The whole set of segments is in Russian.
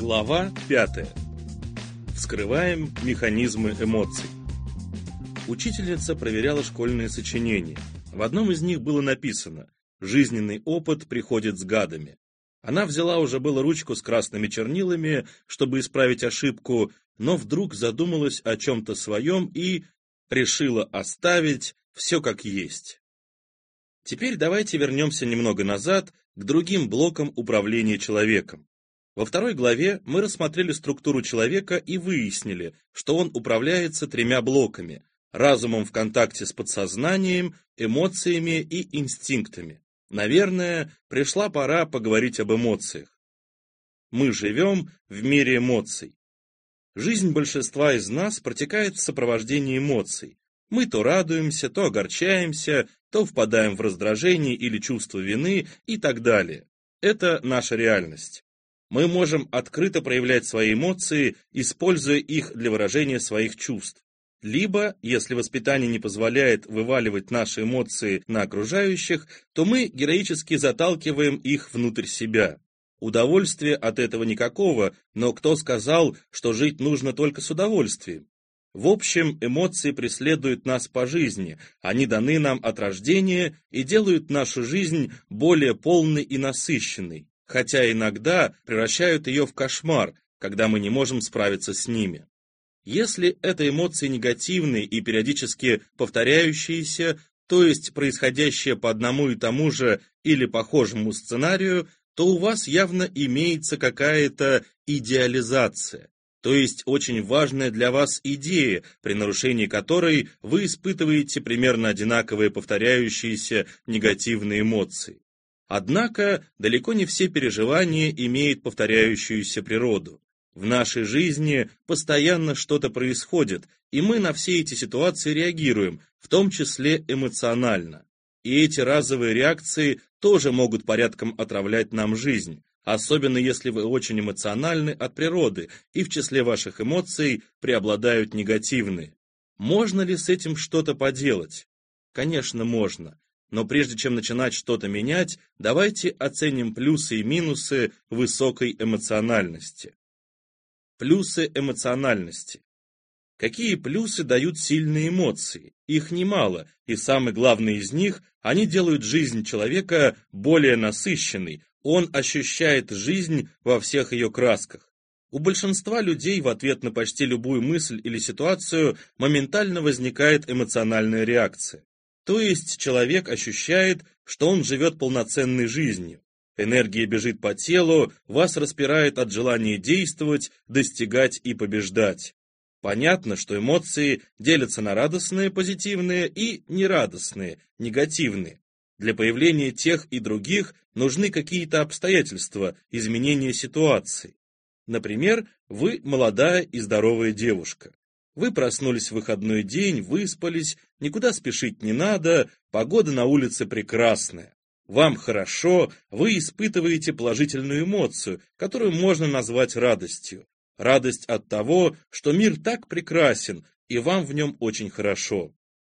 Глава 5. Вскрываем механизмы эмоций. Учительница проверяла школьные сочинения. В одном из них было написано «Жизненный опыт приходит с гадами». Она взяла уже было ручку с красными чернилами, чтобы исправить ошибку, но вдруг задумалась о чем-то своем и решила оставить все как есть. Теперь давайте вернемся немного назад к другим блокам управления человеком. Во второй главе мы рассмотрели структуру человека и выяснили, что он управляется тремя блоками – разумом в контакте с подсознанием, эмоциями и инстинктами. Наверное, пришла пора поговорить об эмоциях. Мы живем в мире эмоций. Жизнь большинства из нас протекает в сопровождении эмоций. Мы то радуемся, то огорчаемся, то впадаем в раздражение или чувство вины и так далее. Это наша реальность. Мы можем открыто проявлять свои эмоции, используя их для выражения своих чувств. Либо, если воспитание не позволяет вываливать наши эмоции на окружающих, то мы героически заталкиваем их внутрь себя. Удовольствия от этого никакого, но кто сказал, что жить нужно только с удовольствием? В общем, эмоции преследуют нас по жизни, они даны нам от рождения и делают нашу жизнь более полной и насыщенной, хотя иногда превращают ее в кошмар, когда мы не можем справиться с ними. Если это эмоции негативные и периодически повторяющиеся, то есть происходящие по одному и тому же или похожему сценарию, то у вас явно имеется какая-то идеализация то есть очень важная для вас идея, при нарушении которой вы испытываете примерно одинаковые повторяющиеся негативные эмоции. Однако далеко не все переживания имеют повторяющуюся природу. В нашей жизни постоянно что-то происходит, и мы на все эти ситуации реагируем, в том числе эмоционально. И эти разовые реакции тоже могут порядком отравлять нам жизнь, особенно если вы очень эмоциональны от природы и в числе ваших эмоций преобладают негативные. Можно ли с этим что-то поделать? Конечно, можно. Но прежде чем начинать что-то менять, давайте оценим плюсы и минусы высокой эмоциональности. Плюсы эмоциональности. Какие плюсы дают сильные эмоции? Их немало, и самый главный из них – они делают жизнь человека более насыщенной, он ощущает жизнь во всех ее красках. У большинства людей в ответ на почти любую мысль или ситуацию моментально возникает эмоциональная реакция. То есть человек ощущает, что он живет полноценной жизнью. Энергия бежит по телу, вас распирает от желания действовать, достигать и побеждать. Понятно, что эмоции делятся на радостные, позитивные и нерадостные, негативные. Для появления тех и других нужны какие-то обстоятельства, изменения ситуации. Например, вы молодая и здоровая девушка. Вы проснулись в выходной день, выспались, никуда спешить не надо, погода на улице прекрасная. Вам хорошо, вы испытываете положительную эмоцию, которую можно назвать радостью. Радость от того, что мир так прекрасен, и вам в нем очень хорошо.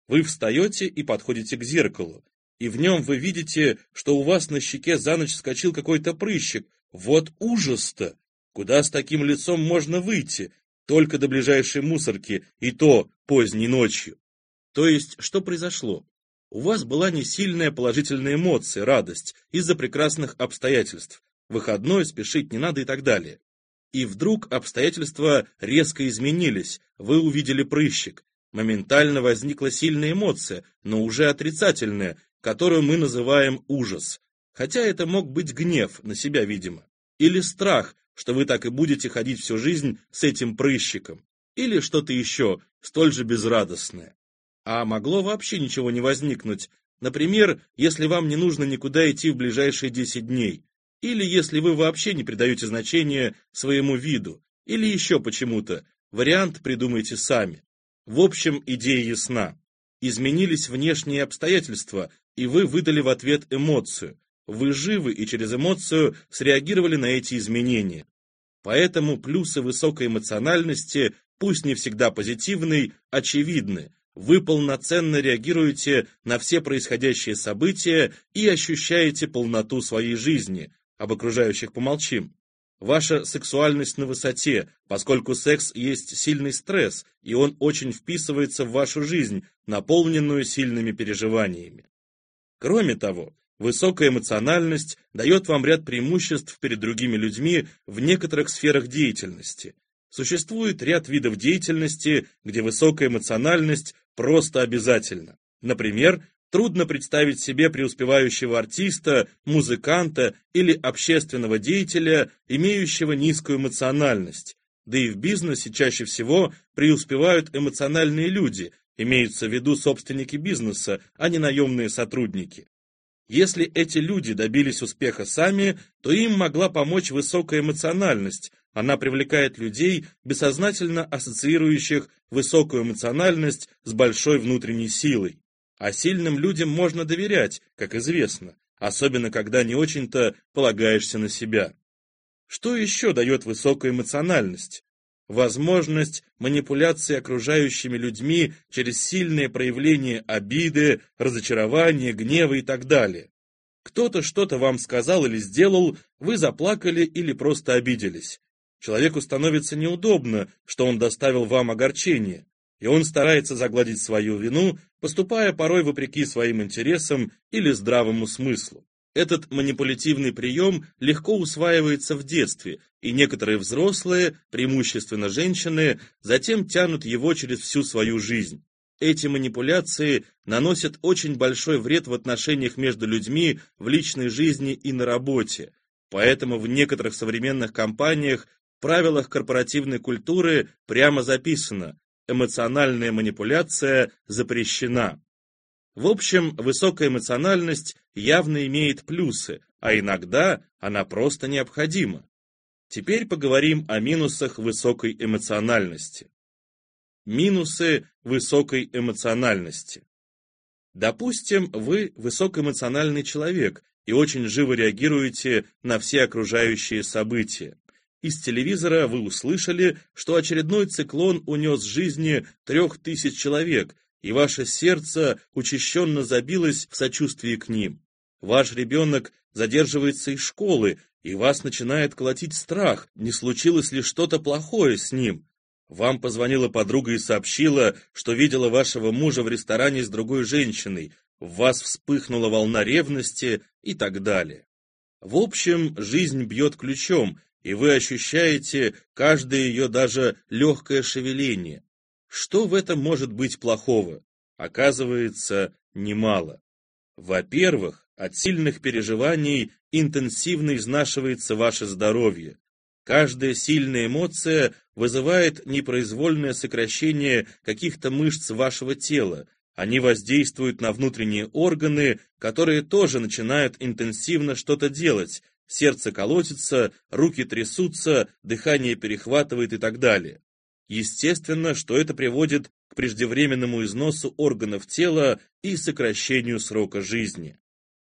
Вы встаете и подходите к зеркалу и в нем вы видите, что у вас на щеке за ночь скочил какой-то прыщик. Вот ужас-то! Куда с таким лицом можно выйти? Только до ближайшей мусорки, и то поздней ночью. То есть, что произошло? У вас была не сильная положительная эмоция, радость, из-за прекрасных обстоятельств. Выходной, спешить не надо и так далее. И вдруг обстоятельства резко изменились, вы увидели прыщик. Моментально возникла сильная эмоция, но уже отрицательная, которую мы называем ужас, хотя это мог быть гнев на себя, видимо, или страх, что вы так и будете ходить всю жизнь с этим прыщиком, или что-то еще, столь же безрадостное. А могло вообще ничего не возникнуть, например, если вам не нужно никуда идти в ближайшие 10 дней, или если вы вообще не придаете значения своему виду, или еще почему-то, вариант придумайте сами. В общем, идея ясна. Изменились внешние обстоятельства, и вы выдали в ответ эмоцию. Вы живы и через эмоцию среагировали на эти изменения. Поэтому плюсы высокой эмоциональности, пусть не всегда позитивные, очевидны. Вы полноценно реагируете на все происходящие события и ощущаете полноту своей жизни. Об окружающих помолчим. ваша сексуальность на высоте, поскольку секс есть сильный стресс, и он очень вписывается в вашу жизнь, наполненную сильными переживаниями. Кроме того, высокая эмоциональность дает вам ряд преимуществ перед другими людьми в некоторых сферах деятельности. Существует ряд видов деятельности, где высокая эмоциональность просто обязательна. Например, Трудно представить себе преуспевающего артиста, музыканта или общественного деятеля, имеющего низкую эмоциональность. Да и в бизнесе чаще всего преуспевают эмоциональные люди, имеются в виду собственники бизнеса, а не наемные сотрудники. Если эти люди добились успеха сами, то им могла помочь высокая эмоциональность. Она привлекает людей, бессознательно ассоциирующих высокую эмоциональность с большой внутренней силой. А сильным людям можно доверять, как известно, особенно когда не очень-то полагаешься на себя. Что еще дает высокая эмоциональность? Возможность манипуляции окружающими людьми через сильные проявления обиды, разочарования, гнева и так далее. Кто-то что-то вам сказал или сделал, вы заплакали или просто обиделись. Человеку становится неудобно, что он доставил вам огорчение и он старается загладить свою вину, поступая порой вопреки своим интересам или здравому смыслу. Этот манипулятивный прием легко усваивается в детстве, и некоторые взрослые, преимущественно женщины, затем тянут его через всю свою жизнь. Эти манипуляции наносят очень большой вред в отношениях между людьми в личной жизни и на работе. Поэтому в некоторых современных компаниях правилах корпоративной культуры прямо записано эмоциональная манипуляция запрещена. В общем, высокая эмоциональность явно имеет плюсы, а иногда она просто необходима. Теперь поговорим о минусах высокой эмоциональности. Минусы высокой эмоциональности. Допустим, вы высокоэмоциональный человек и очень живо реагируете на все окружающие события. Из телевизора вы услышали, что очередной циклон унес жизни трех тысяч человек, и ваше сердце учащенно забилось в сочувствии к ним. Ваш ребенок задерживается из школы, и вас начинает колотить страх, не случилось ли что-то плохое с ним. Вам позвонила подруга и сообщила, что видела вашего мужа в ресторане с другой женщиной, в вас вспыхнула волна ревности и так далее. В общем, жизнь бьет ключом, и вы ощущаете каждое ее даже легкое шевеление. Что в этом может быть плохого? Оказывается, немало. Во-первых, от сильных переживаний интенсивно изнашивается ваше здоровье. Каждая сильная эмоция вызывает непроизвольное сокращение каких-то мышц вашего тела. Они воздействуют на внутренние органы, которые тоже начинают интенсивно что-то делать, сердце колотится, руки трясутся, дыхание перехватывает и так далее. Естественно, что это приводит к преждевременному износу органов тела и сокращению срока жизни.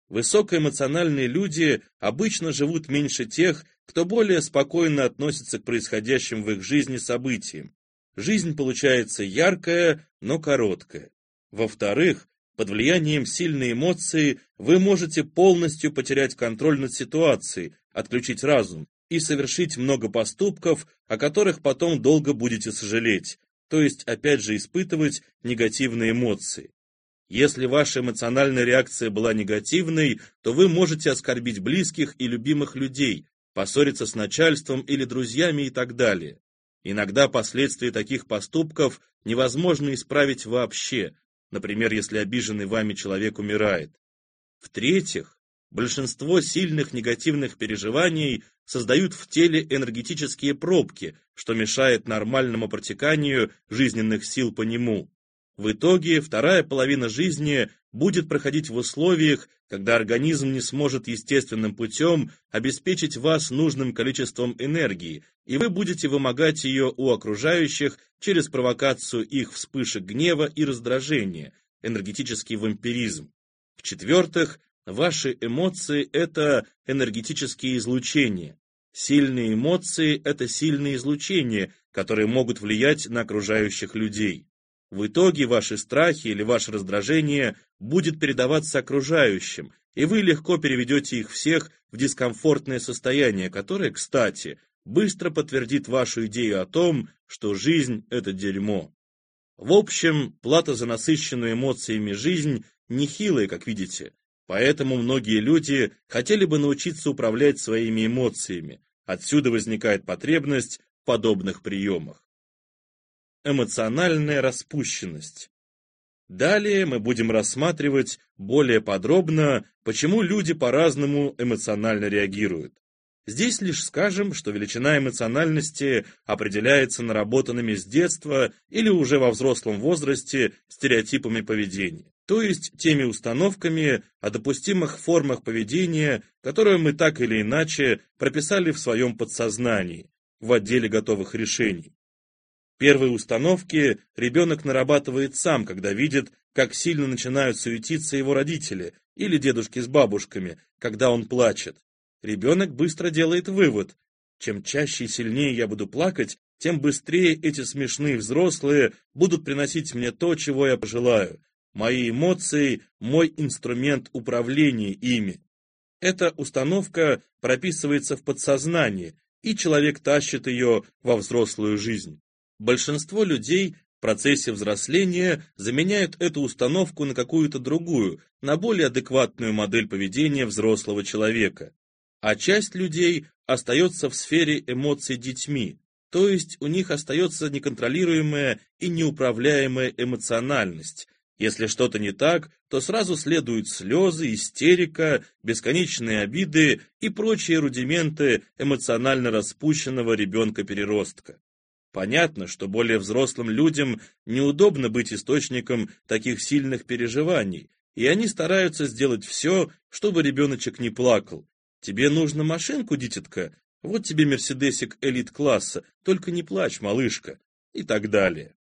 Высокоэмоциональные люди обычно живут меньше тех, кто более спокойно относится к происходящим в их жизни событиям. Жизнь получается яркая, но короткая. Во-вторых, под влиянием сильной эмоции вы можете полностью потерять контроль над ситуацией, отключить разум и совершить много поступков, о которых потом долго будете сожалеть, то есть опять же испытывать негативные эмоции. Если ваша эмоциональная реакция была негативной, то вы можете оскорбить близких и любимых людей, поссориться с начальством или друзьями и так далее. Иногда последствия таких поступков невозможно исправить вообще, например, если обиженный вами человек умирает. В-третьих, большинство сильных негативных переживаний создают в теле энергетические пробки, что мешает нормальному протеканию жизненных сил по нему. В итоге вторая половина жизни будет проходить в условиях, когда организм не сможет естественным путем обеспечить вас нужным количеством энергии, и вы будете вымогать ее у окружающих через провокацию их вспышек гнева и раздражения, энергетический вампиризм. В-четвертых, ваши эмоции – это энергетические излучения. Сильные эмоции – это сильные излучения, которые могут влиять на окружающих людей. В итоге ваши страхи или ваше раздражение будет передаваться окружающим, и вы легко переведете их всех в дискомфортное состояние, которое, кстати, быстро подтвердит вашу идею о том, что жизнь – это дерьмо. В общем, плата за насыщенную эмоциями жизнь нехилая, как видите, поэтому многие люди хотели бы научиться управлять своими эмоциями, отсюда возникает потребность в подобных приемах. Эмоциональная распущенность. Далее мы будем рассматривать более подробно, почему люди по-разному эмоционально реагируют. Здесь лишь скажем, что величина эмоциональности определяется наработанными с детства или уже во взрослом возрасте стереотипами поведения, то есть теми установками о допустимых формах поведения, которые мы так или иначе прописали в своем подсознании, в отделе готовых решений. Первые установки ребенок нарабатывает сам, когда видит, как сильно начинают суетиться его родители или дедушки с бабушками, когда он плачет. Ребенок быстро делает вывод. Чем чаще и сильнее я буду плакать, тем быстрее эти смешные взрослые будут приносить мне то, чего я пожелаю. Мои эмоции – мой инструмент управления ими. Эта установка прописывается в подсознании, и человек тащит ее во взрослую жизнь. Большинство людей в процессе взросления заменяют эту установку на какую-то другую, на более адекватную модель поведения взрослого человека. А часть людей остается в сфере эмоций детьми, то есть у них остается неконтролируемая и неуправляемая эмоциональность. Если что-то не так, то сразу следуют слезы, истерика, бесконечные обиды и прочие рудименты эмоционально распущенного ребенка-переростка. Понятно, что более взрослым людям неудобно быть источником таких сильных переживаний, и они стараются сделать все, чтобы ребеночек не плакал. Тебе нужно машинку, дитятка? Вот тебе мерседесик элит-класса, только не плачь, малышка. И так далее.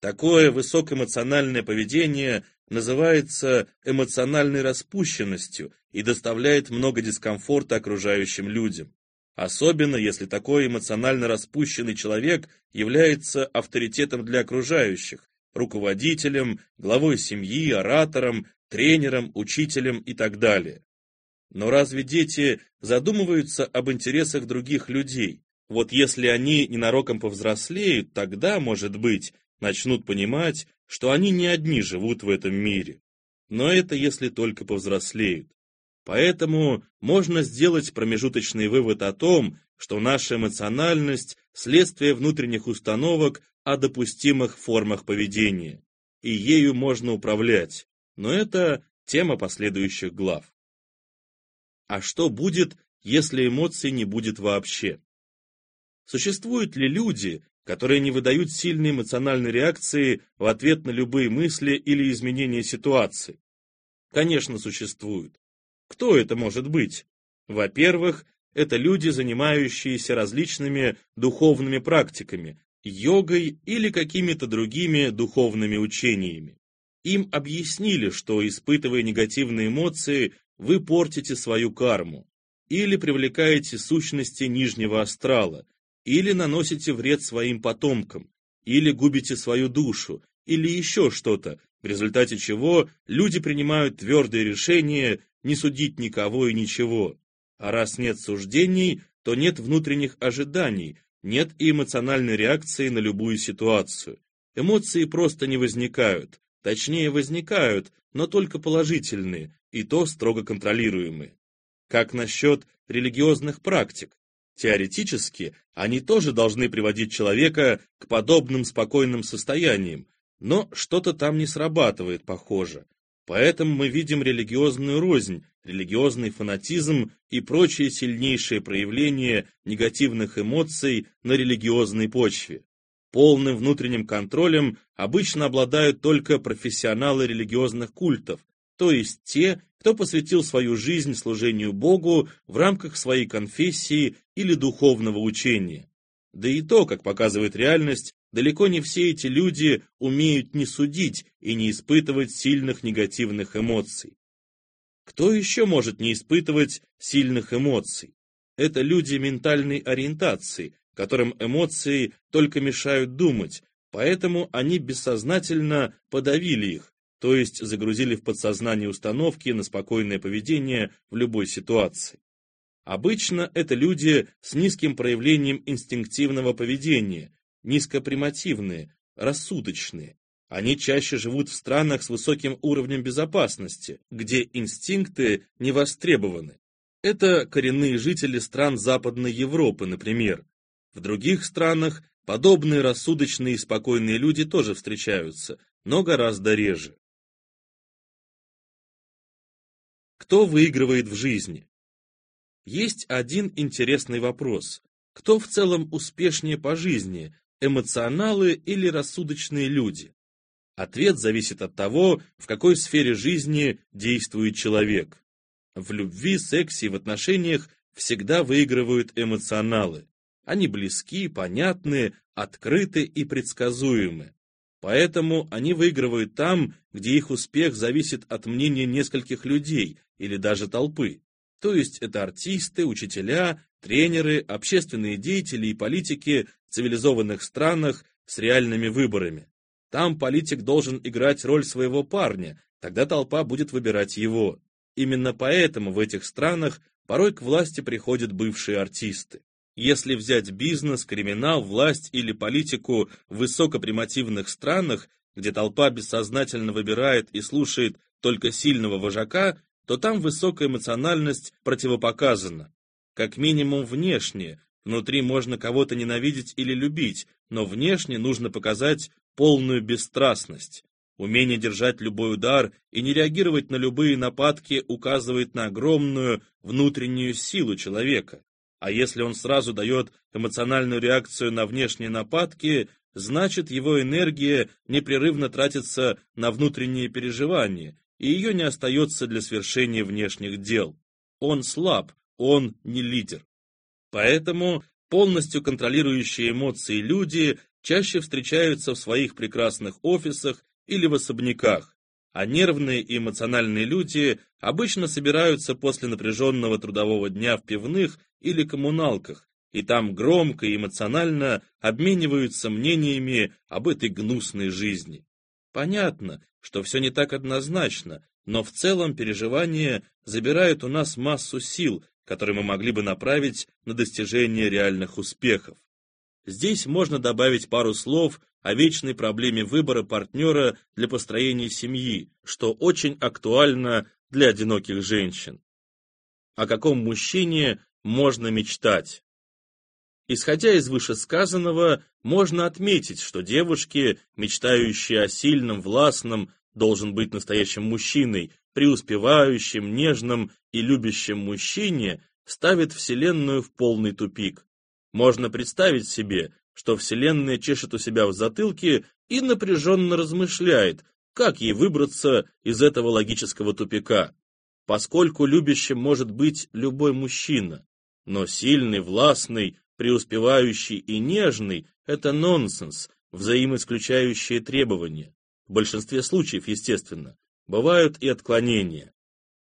Такое высокоэмоциональное поведение называется эмоциональной распущенностью и доставляет много дискомфорта окружающим людям. Особенно, если такой эмоционально распущенный человек является авторитетом для окружающих, руководителем, главой семьи, оратором, тренером, учителем и так далее. Но разве дети задумываются об интересах других людей? Вот если они ненароком повзрослеют, тогда, может быть, начнут понимать, что они не одни живут в этом мире. Но это если только повзрослеют. Поэтому можно сделать промежуточный вывод о том, что наша эмоциональность – следствие внутренних установок о допустимых формах поведения, и ею можно управлять, но это тема последующих глав. А что будет, если эмоций не будет вообще? Существуют ли люди, которые не выдают сильной эмоциональной реакции в ответ на любые мысли или изменения ситуации? Конечно, существуют. Кто это может быть? Во-первых, это люди, занимающиеся различными духовными практиками, йогой или какими-то другими духовными учениями. Им объяснили, что, испытывая негативные эмоции, вы портите свою карму, или привлекаете сущности нижнего астрала, или наносите вред своим потомкам, или губите свою душу, или еще что-то, в результате чего люди принимают твердые решения не судить никого и ничего. А раз нет суждений, то нет внутренних ожиданий, нет и эмоциональной реакции на любую ситуацию. Эмоции просто не возникают, точнее возникают, но только положительные, и то строго контролируемые. Как насчет религиозных практик? Теоретически, они тоже должны приводить человека к подобным спокойным состояниям, но что-то там не срабатывает, похоже. Поэтому мы видим религиозную рознь, религиозный фанатизм и прочие сильнейшие проявления негативных эмоций на религиозной почве. Полным внутренним контролем обычно обладают только профессионалы религиозных культов, то есть те, кто посвятил свою жизнь служению Богу в рамках своей конфессии или духовного учения. Да и то, как показывает реальность, Далеко не все эти люди умеют не судить и не испытывать сильных негативных эмоций. Кто еще может не испытывать сильных эмоций? Это люди ментальной ориентации, которым эмоции только мешают думать, поэтому они бессознательно подавили их, то есть загрузили в подсознание установки на спокойное поведение в любой ситуации. Обычно это люди с низким проявлением инстинктивного поведения, низкопримативные, рассудочные. Они чаще живут в странах с высоким уровнем безопасности, где инстинкты не востребованы. Это коренные жители стран Западной Европы, например. В других странах подобные рассудочные и спокойные люди тоже встречаются, но гораздо реже. Кто выигрывает в жизни? Есть один интересный вопрос. Кто в целом успешнее по жизни, эмоционалы или рассудочные люди? Ответ зависит от того, в какой сфере жизни действует человек. В любви, сексе и в отношениях всегда выигрывают эмоционалы. Они близки, понятны, открыты и предсказуемы. Поэтому они выигрывают там, где их успех зависит от мнения нескольких людей или даже толпы. То есть это артисты, учителя, тренеры, общественные деятели и политики цивилизованных странах с реальными выборами. Там политик должен играть роль своего парня, тогда толпа будет выбирать его. Именно поэтому в этих странах порой к власти приходят бывшие артисты. Если взять бизнес, криминал, власть или политику в высокопримативных странах, где толпа бессознательно выбирает и слушает только сильного вожака, то там высокая эмоциональность противопоказана. Как минимум внешне, внутри можно кого-то ненавидеть или любить, но внешне нужно показать полную бесстрастность. Умение держать любой удар и не реагировать на любые нападки указывает на огромную внутреннюю силу человека. А если он сразу дает эмоциональную реакцию на внешние нападки, значит его энергия непрерывно тратится на внутренние переживания, и ее не остается для свершения внешних дел. Он слаб, он не лидер. Поэтому полностью контролирующие эмоции люди чаще встречаются в своих прекрасных офисах или в особняках, а нервные и эмоциональные люди обычно собираются после напряженного трудового дня в пивных или коммуналках, и там громко и эмоционально обмениваются мнениями об этой гнусной жизни. Понятно, что все не так однозначно, но в целом переживания забирают у нас массу сил, которые мы могли бы направить на достижение реальных успехов. Здесь можно добавить пару слов о вечной проблеме выбора партнера для построения семьи, что очень актуально для одиноких женщин. О каком мужчине можно мечтать? Исходя из вышесказанного, можно отметить, что девушки, мечтающие о сильном, властном, должен быть настоящим мужчиной, преуспевающим, нежным и любящим мужчине, ставит Вселенную в полный тупик. Можно представить себе, что Вселенная чешет у себя в затылке и напряженно размышляет, как ей выбраться из этого логического тупика. Поскольку любящим может быть любой мужчина, но сильный, властный, преуспевающий и нежный – это нонсенс, взаимоисключающие требования. В большинстве случаев, естественно, бывают и отклонения.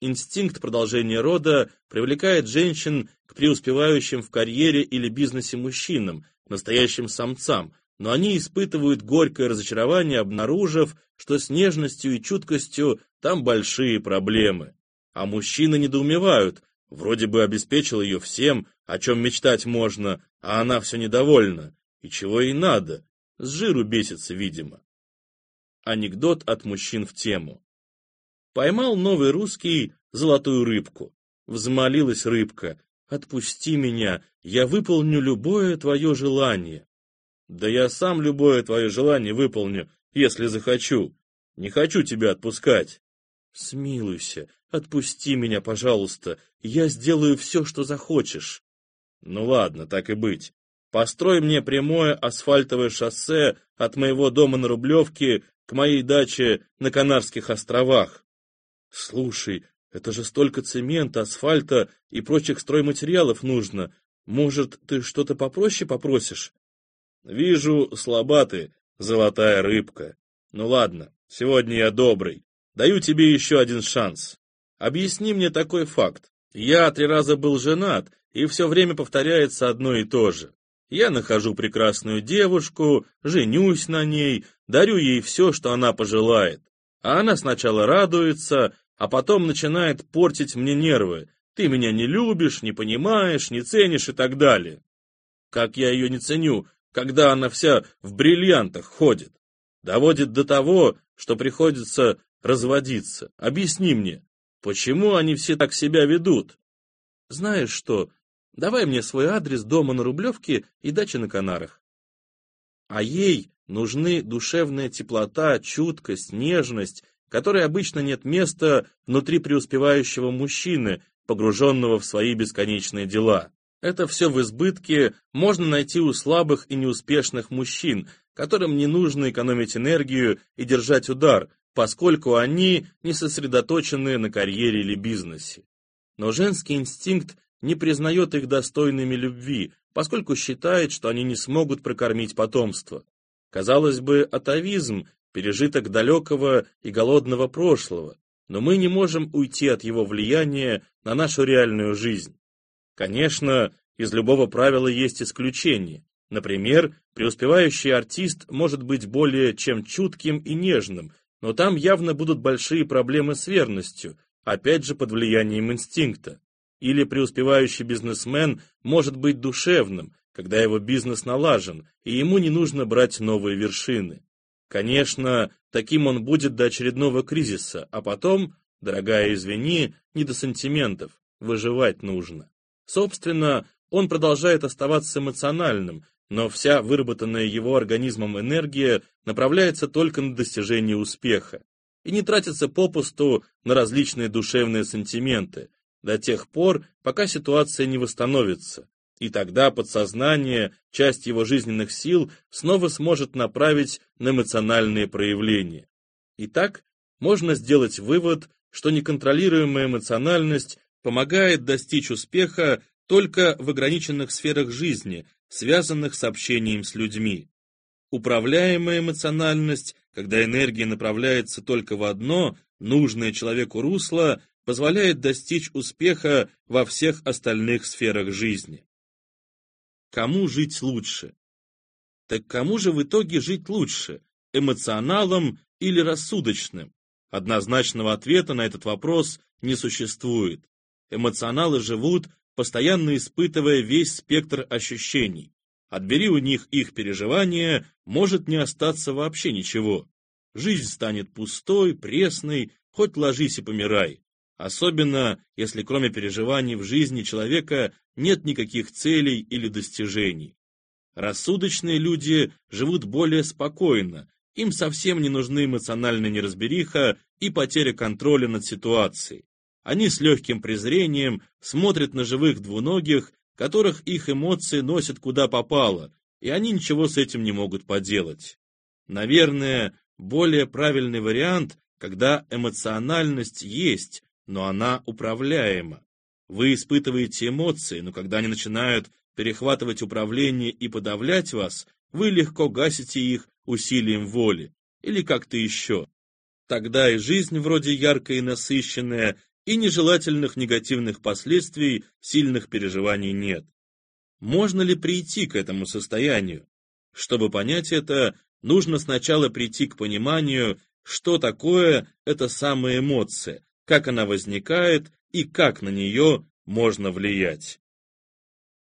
Инстинкт продолжения рода привлекает женщин к преуспевающим в карьере или бизнесе мужчинам, настоящим самцам, но они испытывают горькое разочарование, обнаружив, что с нежностью и чуткостью там большие проблемы. А мужчины недоумевают, вроде бы обеспечил ее всем, о чем мечтать можно, а она все недовольна. И чего ей надо? С жиру бесится, видимо. Анекдот от мужчин в тему. Поймал новый русский золотую рыбку. Взмолилась рыбка. «Отпусти меня, я выполню любое твое желание». «Да я сам любое твое желание выполню, если захочу. Не хочу тебя отпускать». «Смилуйся, отпусти меня, пожалуйста, я сделаю все, что захочешь». «Ну ладно, так и быть. Построй мне прямое асфальтовое шоссе от моего дома на Рублевке к моей даче на Канарских островах. «Слушай, это же столько цемента, асфальта и прочих стройматериалов нужно. Может, ты что-то попроще попросишь?» «Вижу, слаба ты, золотая рыбка. Ну ладно, сегодня я добрый. Даю тебе еще один шанс. Объясни мне такой факт. Я три раза был женат, и все время повторяется одно и то же. Я нахожу прекрасную девушку, женюсь на ней, дарю ей все, что она пожелает. А она сначала радуется, а потом начинает портить мне нервы. Ты меня не любишь, не понимаешь, не ценишь и так далее. Как я ее не ценю, когда она вся в бриллиантах ходит. Доводит до того, что приходится разводиться. Объясни мне, почему они все так себя ведут? Знаешь что, давай мне свой адрес дома на Рублевке и дачи на Канарах. А ей нужны душевная теплота, чуткость, нежность, которой обычно нет места внутри преуспевающего мужчины, погруженного в свои бесконечные дела. Это все в избытке можно найти у слабых и неуспешных мужчин, которым не нужно экономить энергию и держать удар, поскольку они не сосредоточены на карьере или бизнесе. Но женский инстинкт не признает их достойными любви, поскольку считает, что они не смогут прокормить потомство. Казалось бы, атовизм, пережиток далекого и голодного прошлого, но мы не можем уйти от его влияния на нашу реальную жизнь. Конечно, из любого правила есть исключение. Например, преуспевающий артист может быть более чем чутким и нежным, но там явно будут большие проблемы с верностью, опять же под влиянием инстинкта. Или преуспевающий бизнесмен может быть душевным, когда его бизнес налажен, и ему не нужно брать новые вершины. Конечно, таким он будет до очередного кризиса, а потом, дорогая, извини, не до сантиментов, выживать нужно. Собственно, он продолжает оставаться эмоциональным, но вся выработанная его организмом энергия направляется только на достижение успеха и не тратится попусту на различные душевные сантименты, до тех пор, пока ситуация не восстановится, и тогда подсознание, часть его жизненных сил, снова сможет направить на эмоциональные проявления. Итак, можно сделать вывод, что неконтролируемая эмоциональность помогает достичь успеха только в ограниченных сферах жизни, связанных с общением с людьми. Управляемая эмоциональность, когда энергия направляется только в одно, нужное человеку русло, позволяет достичь успеха во всех остальных сферах жизни. Кому жить лучше? Так кому же в итоге жить лучше, эмоционалом или рассудочным? Однозначного ответа на этот вопрос не существует. Эмоционалы живут, постоянно испытывая весь спектр ощущений. Отбери у них их переживания, может не остаться вообще ничего. Жизнь станет пустой, пресной, хоть ложись и помирай. Особенно, если кроме переживаний в жизни человека нет никаких целей или достижений. Рассудочные люди живут более спокойно, им совсем не нужны эмоциональная неразбериха и потеря контроля над ситуацией. Они с легким презрением смотрят на живых двуногих, которых их эмоции носят куда попало, и они ничего с этим не могут поделать. Наверное, более правильный вариант, когда эмоциональность есть, но она управляема. Вы испытываете эмоции, но когда они начинают перехватывать управление и подавлять вас, вы легко гасите их усилием воли или как-то еще. Тогда и жизнь вроде яркая и насыщенная, и нежелательных негативных последствий сильных переживаний нет. Можно ли прийти к этому состоянию? Чтобы понять это, нужно сначала прийти к пониманию, что такое эта самая эмоция, как она возникает и как на нее можно влиять.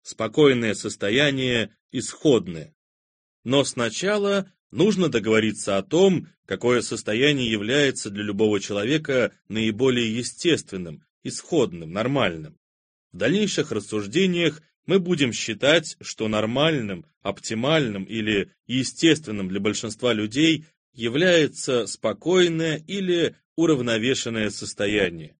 Спокойное состояние исходное. Но сначала нужно договориться о том, какое состояние является для любого человека наиболее естественным, исходным, нормальным. В дальнейших рассуждениях мы будем считать, что нормальным, оптимальным или естественным для большинства людей является спокойное или уравновешенное состояние.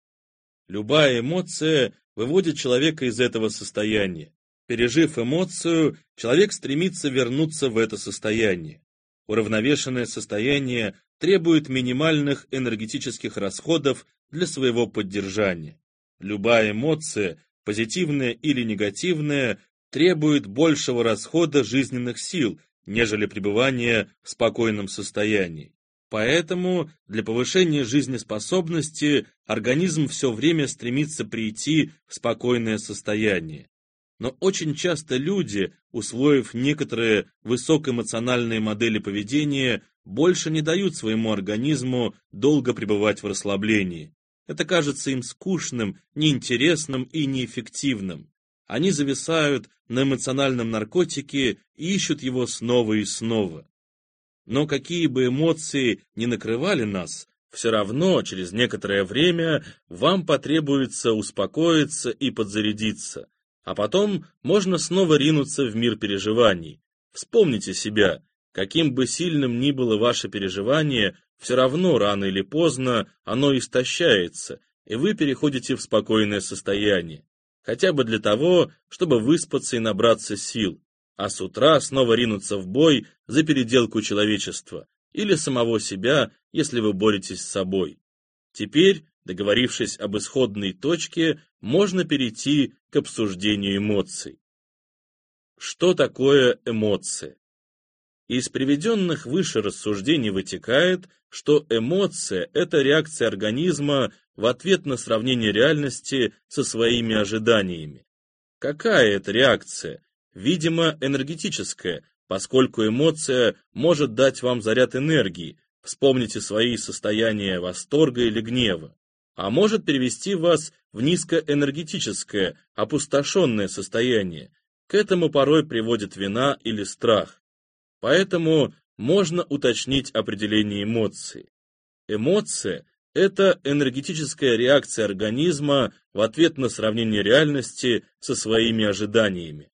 Любая эмоция выводит человека из этого состояния. Пережив эмоцию, человек стремится вернуться в это состояние. Уравновешенное состояние требует минимальных энергетических расходов для своего поддержания. Любая эмоция, позитивная или негативная, требует большего расхода жизненных сил, нежели пребывание в спокойном состоянии. Поэтому для повышения жизнеспособности организм все время стремится прийти в спокойное состояние. Но очень часто люди, усвоив некоторые высокоэмоциональные модели поведения, больше не дают своему организму долго пребывать в расслаблении. Это кажется им скучным, неинтересным и неэффективным. Они зависают на эмоциональном наркотике и ищут его снова и снова. Но какие бы эмоции ни накрывали нас, все равно через некоторое время вам потребуется успокоиться и подзарядиться, а потом можно снова ринуться в мир переживаний. Вспомните себя, каким бы сильным ни было ваше переживание, все равно рано или поздно оно истощается, и вы переходите в спокойное состояние. Хотя бы для того, чтобы выспаться и набраться сил, а с утра снова ринуться в бой за переделку человечества или самого себя, если вы боретесь с собой. Теперь, договорившись об исходной точке, можно перейти к обсуждению эмоций. Что такое эмоции? Из приведенных выше рассуждений вытекает, что эмоция – это реакция организма в ответ на сравнение реальности со своими ожиданиями. Какая это реакция? Видимо, энергетическая, поскольку эмоция может дать вам заряд энергии, вспомните свои состояния восторга или гнева, а может перевести вас в низкоэнергетическое, опустошенное состояние. К этому порой приводит вина или страх. Поэтому можно уточнить определение эмоции. Эмоция – это энергетическая реакция организма в ответ на сравнение реальности со своими ожиданиями.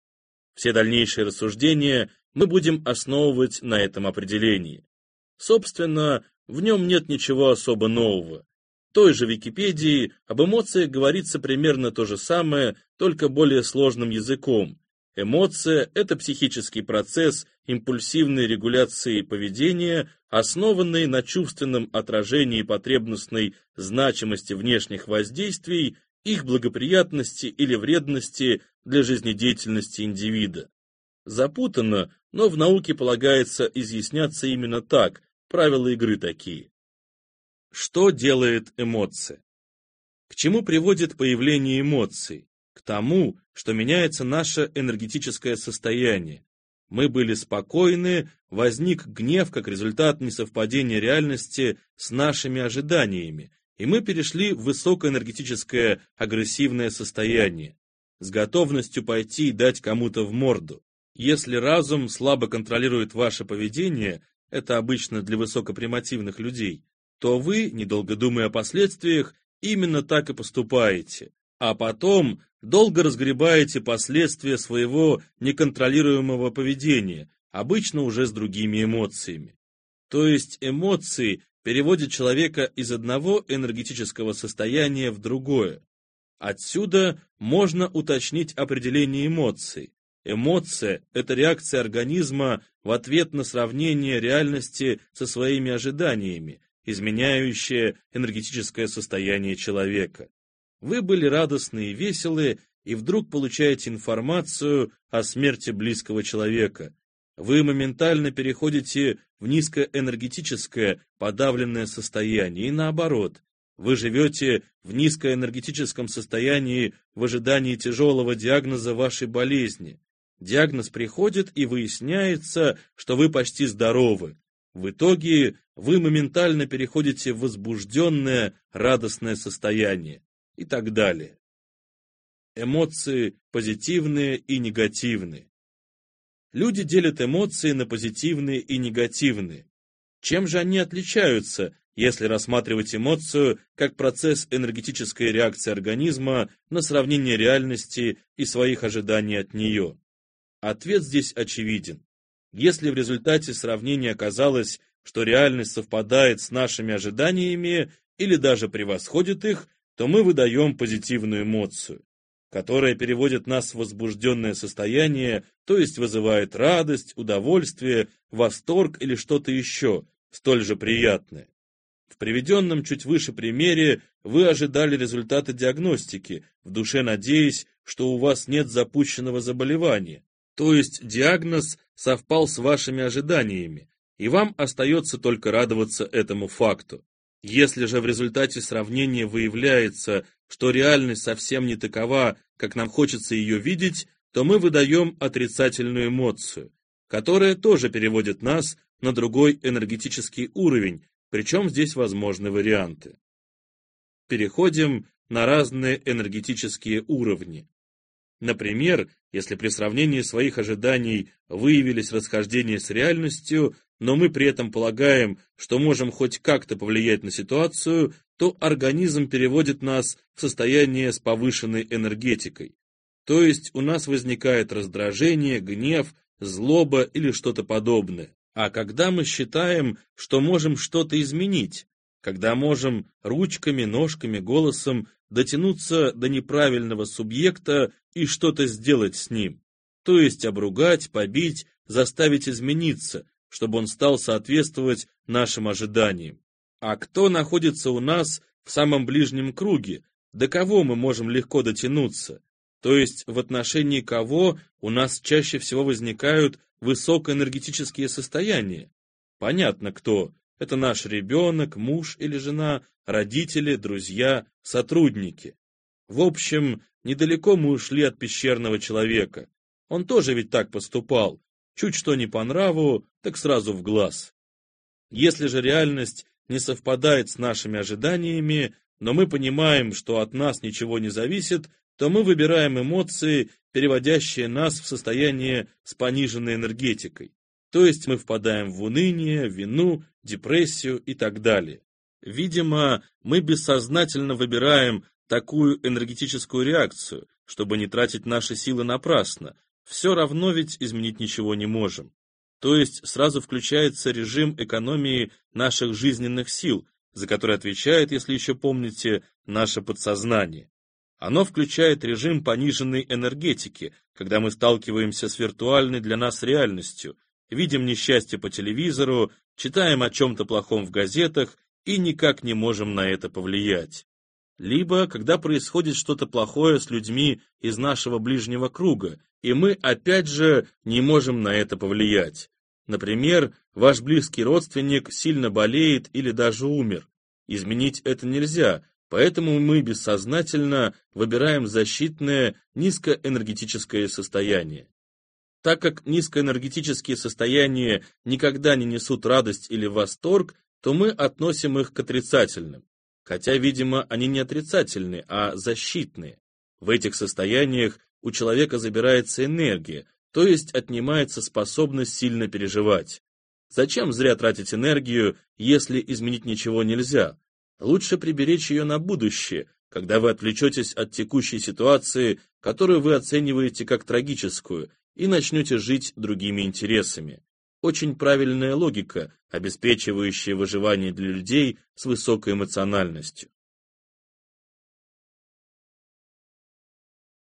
Все дальнейшие рассуждения мы будем основывать на этом определении. Собственно, в нем нет ничего особо нового. В той же Википедии об эмоциях говорится примерно то же самое, только более сложным языком, Эмоция – это психический процесс импульсивной регуляции поведения, основанный на чувственном отражении потребностной значимости внешних воздействий, их благоприятности или вредности для жизнедеятельности индивида. Запутанно, но в науке полагается изъясняться именно так, правила игры такие. Что делает эмоция? К чему приводит появление эмоций? К тому, что меняется наше энергетическое состояние. Мы были спокойны, возник гнев как результат несовпадения реальности с нашими ожиданиями, и мы перешли в высокоэнергетическое агрессивное состояние, с готовностью пойти и дать кому-то в морду. Если разум слабо контролирует ваше поведение, это обычно для высокопримативных людей, то вы, недолго думая о последствиях, именно так и поступаете. А потом долго разгребаете последствия своего неконтролируемого поведения, обычно уже с другими эмоциями. То есть эмоции переводят человека из одного энергетического состояния в другое. Отсюда можно уточнить определение эмоций. Эмоция – это реакция организма в ответ на сравнение реальности со своими ожиданиями, изменяющая энергетическое состояние человека. Вы были радостны и веселы, и вдруг получаете информацию о смерти близкого человека. Вы моментально переходите в низкоэнергетическое, подавленное состояние, и наоборот. Вы живете в низкоэнергетическом состоянии в ожидании тяжелого диагноза вашей болезни. Диагноз приходит, и выясняется, что вы почти здоровы. В итоге вы моментально переходите в возбужденное, радостное состояние и так далее. Эмоции позитивные и негативные. Люди делят эмоции на позитивные и негативные. Чем же они отличаются, если рассматривать эмоцию как процесс энергетической реакции организма на сравнение реальности и своих ожиданий от нее? Ответ здесь очевиден. Если в результате сравнения оказалось, что реальность совпадает с нашими ожиданиями или даже превосходит их, то мы выдаем позитивную эмоцию, которая переводит нас в возбужденное состояние, то есть вызывает радость, удовольствие, восторг или что-то еще, столь же приятное. В приведенном чуть выше примере вы ожидали результата диагностики, в душе надеясь, что у вас нет запущенного заболевания, то есть диагноз совпал с вашими ожиданиями, и вам остается только радоваться этому факту. Если же в результате сравнения выявляется, что реальность совсем не такова, как нам хочется ее видеть, то мы выдаем отрицательную эмоцию, которая тоже переводит нас на другой энергетический уровень, причем здесь возможны варианты. Переходим на разные энергетические уровни. Например, если при сравнении своих ожиданий выявились расхождения с реальностью, но мы при этом полагаем, что можем хоть как-то повлиять на ситуацию, то организм переводит нас в состояние с повышенной энергетикой. То есть у нас возникает раздражение, гнев, злоба или что-то подобное. А когда мы считаем, что можем что-то изменить, когда можем ручками, ножками, голосом дотянуться до неправильного субъекта и что-то сделать с ним, то есть обругать, побить, заставить измениться, чтобы он стал соответствовать нашим ожиданиям. А кто находится у нас в самом ближнем круге, до кого мы можем легко дотянуться, то есть в отношении кого у нас чаще всего возникают высокоэнергетические состояния. Понятно кто, это наш ребенок, муж или жена, родители, друзья, сотрудники. В общем, недалеко мы ушли от пещерного человека. Он тоже ведь так поступал. Чуть что не по нраву, так сразу в глаз. Если же реальность не совпадает с нашими ожиданиями, но мы понимаем, что от нас ничего не зависит, то мы выбираем эмоции, переводящие нас в состояние с пониженной энергетикой. То есть мы впадаем в уныние, вину, депрессию и так далее. Видимо, мы бессознательно выбираем такую энергетическую реакцию, чтобы не тратить наши силы напрасно. Все равно ведь изменить ничего не можем. То есть сразу включается режим экономии наших жизненных сил, за который отвечает, если еще помните, наше подсознание. Оно включает режим пониженной энергетики, когда мы сталкиваемся с виртуальной для нас реальностью, видим несчастье по телевизору, читаем о чем-то плохом в газетах и никак не можем на это повлиять. Либо, когда происходит что-то плохое с людьми из нашего ближнего круга, и мы опять же не можем на это повлиять. Например, ваш близкий родственник сильно болеет или даже умер. Изменить это нельзя, поэтому мы бессознательно выбираем защитное низкоэнергетическое состояние. Так как низкоэнергетические состояния никогда не несут радость или восторг, то мы относим их к отрицательным. Хотя, видимо, они не отрицательные, а защитные. В этих состояниях у человека забирается энергия, то есть отнимается способность сильно переживать. Зачем зря тратить энергию, если изменить ничего нельзя? Лучше приберечь ее на будущее, когда вы отвлечетесь от текущей ситуации, которую вы оцениваете как трагическую, и начнете жить другими интересами. Очень правильная логика, обеспечивающая выживание для людей с высокой эмоциональностью.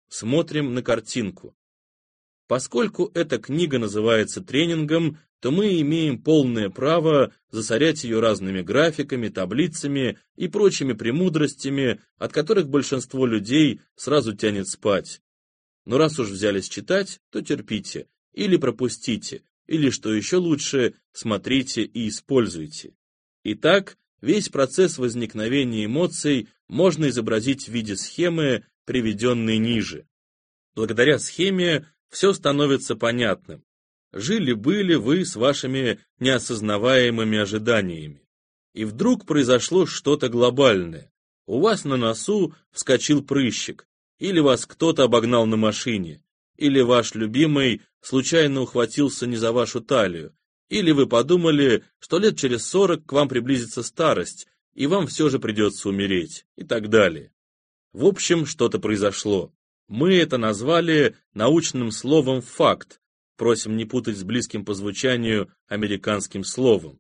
Смотрим на картинку. Поскольку эта книга называется тренингом, то мы имеем полное право засорять ее разными графиками, таблицами и прочими премудростями, от которых большинство людей сразу тянет спать. Но раз уж взялись читать, то терпите, или пропустите, или, что еще лучше, смотрите и используйте. Итак, весь процесс возникновения эмоций можно изобразить в виде схемы, приведенной ниже. Благодаря схеме все становится понятным. Жили-были вы с вашими неосознаваемыми ожиданиями. И вдруг произошло что-то глобальное. У вас на носу вскочил прыщик, или вас кто-то обогнал на машине, или ваш любимый случайно ухватился не за вашу талию, или вы подумали, что лет через сорок к вам приблизится старость, и вам все же придется умереть, и так далее. В общем, что-то произошло. Мы это назвали научным словом «факт», просим не путать с близким по звучанию американским словом.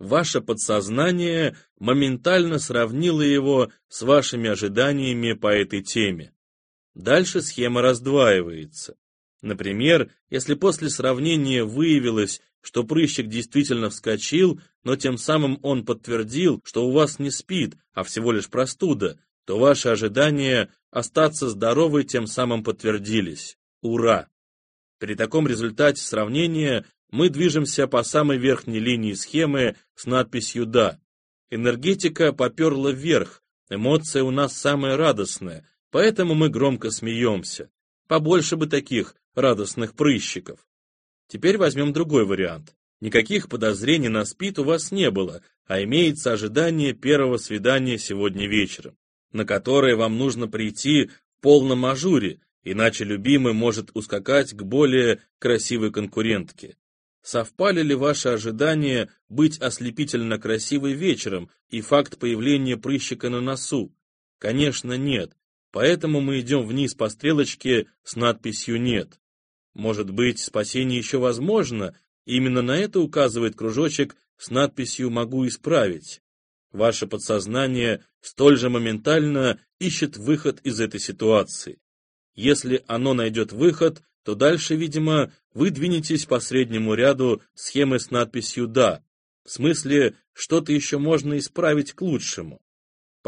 Ваше подсознание моментально сравнило его с вашими ожиданиями по этой теме. Дальше схема раздваивается. Например, если после сравнения выявилось, что прыщик действительно вскочил, но тем самым он подтвердил, что у вас не спит, а всего лишь простуда, то ваши ожидания остаться здоровой тем самым подтвердились. Ура! При таком результате сравнения мы движемся по самой верхней линии схемы с надписью «Да». Энергетика поперла вверх, эмоция у нас самая радостная, поэтому мы громко смеемся. Побольше бы таких радостных прыщиков. Теперь возьмем другой вариант. Никаких подозрений на спид у вас не было, а имеется ожидание первого свидания сегодня вечером, на которое вам нужно прийти в полном ажуре, иначе любимый может ускакать к более красивой конкурентке. Совпали ли ваши ожидания быть ослепительно красивой вечером и факт появления прыщика на носу? Конечно, нет. Поэтому мы идем вниз по стрелочке с надписью «Нет». Может быть, спасение еще возможно? Именно на это указывает кружочек с надписью «Могу исправить». Ваше подсознание столь же моментально ищет выход из этой ситуации. Если оно найдет выход, то дальше, видимо, вы двинетесь по среднему ряду схемы с надписью «Да», в смысле, что-то еще можно исправить к лучшему.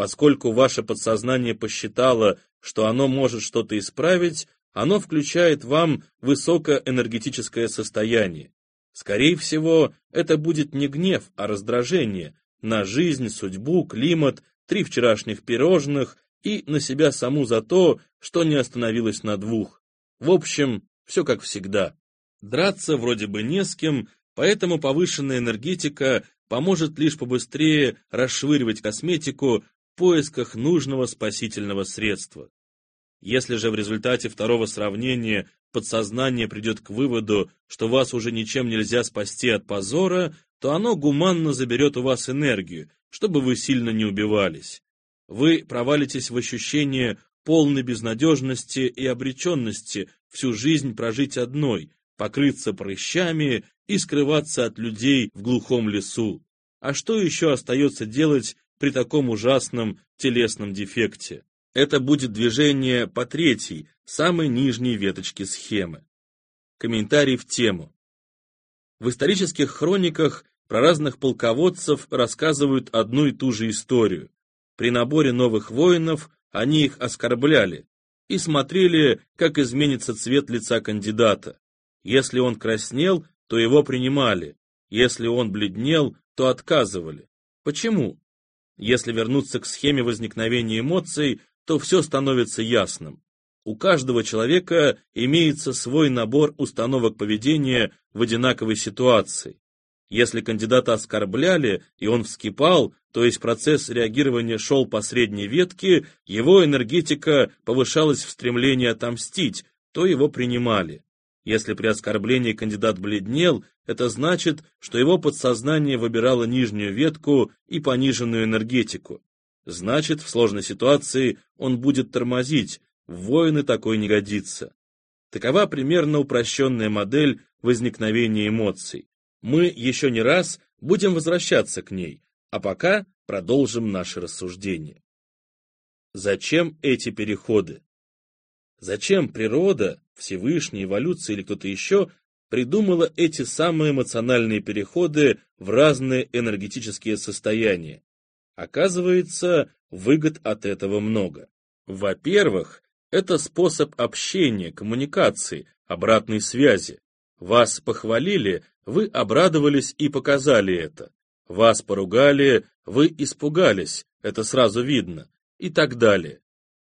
Поскольку ваше подсознание посчитало, что оно может что-то исправить, оно включает вам высокоэнергетическое состояние. Скорее всего, это будет не гнев, а раздражение на жизнь, судьбу, климат, три вчерашних пирожных и на себя саму за то, что не остановилась на двух. В общем, все как всегда. Драться вроде бы не с кем, поэтому повышенная энергетика поможет лишь побыстрее расшвыривать косметику поисках нужного спасительного средства. Если же в результате второго сравнения подсознание придет к выводу, что вас уже ничем нельзя спасти от позора, то оно гуманно заберет у вас энергию, чтобы вы сильно не убивались. Вы провалитесь в ощущение полной безнадежности и обреченности всю жизнь прожить одной, покрыться прыщами и скрываться от людей в глухом лесу. А что еще остается делать при таком ужасном телесном дефекте? Это будет движение по третьей, самой нижней веточке схемы. Комментарий в тему. В исторических хрониках про разных полководцев рассказывают одну и ту же историю. При наборе новых воинов они их оскорбляли и смотрели, как изменится цвет лица кандидата. Если он краснел, то его принимали, если он бледнел, то отказывали. Почему? Если вернуться к схеме возникновения эмоций, то все становится ясным. У каждого человека имеется свой набор установок поведения в одинаковой ситуации. Если кандидата оскорбляли, и он вскипал, то есть процесс реагирования шел по средней ветке, его энергетика повышалась в стремлении отомстить, то его принимали. Если при оскорблении кандидат бледнел, это значит, что его подсознание выбирало нижнюю ветку и пониженную энергетику. Значит, в сложной ситуации он будет тормозить, в воины такой не годится. Такова примерно упрощенная модель возникновения эмоций. Мы еще не раз будем возвращаться к ней, а пока продолжим наше рассуждение. Зачем эти переходы? Зачем природа, Всевышняя, эволюция или кто-то еще придумала эти самые эмоциональные переходы в разные энергетические состояния? Оказывается, выгод от этого много. Во-первых, это способ общения, коммуникации, обратной связи. Вас похвалили, вы обрадовались и показали это. Вас поругали, вы испугались, это сразу видно, и так далее.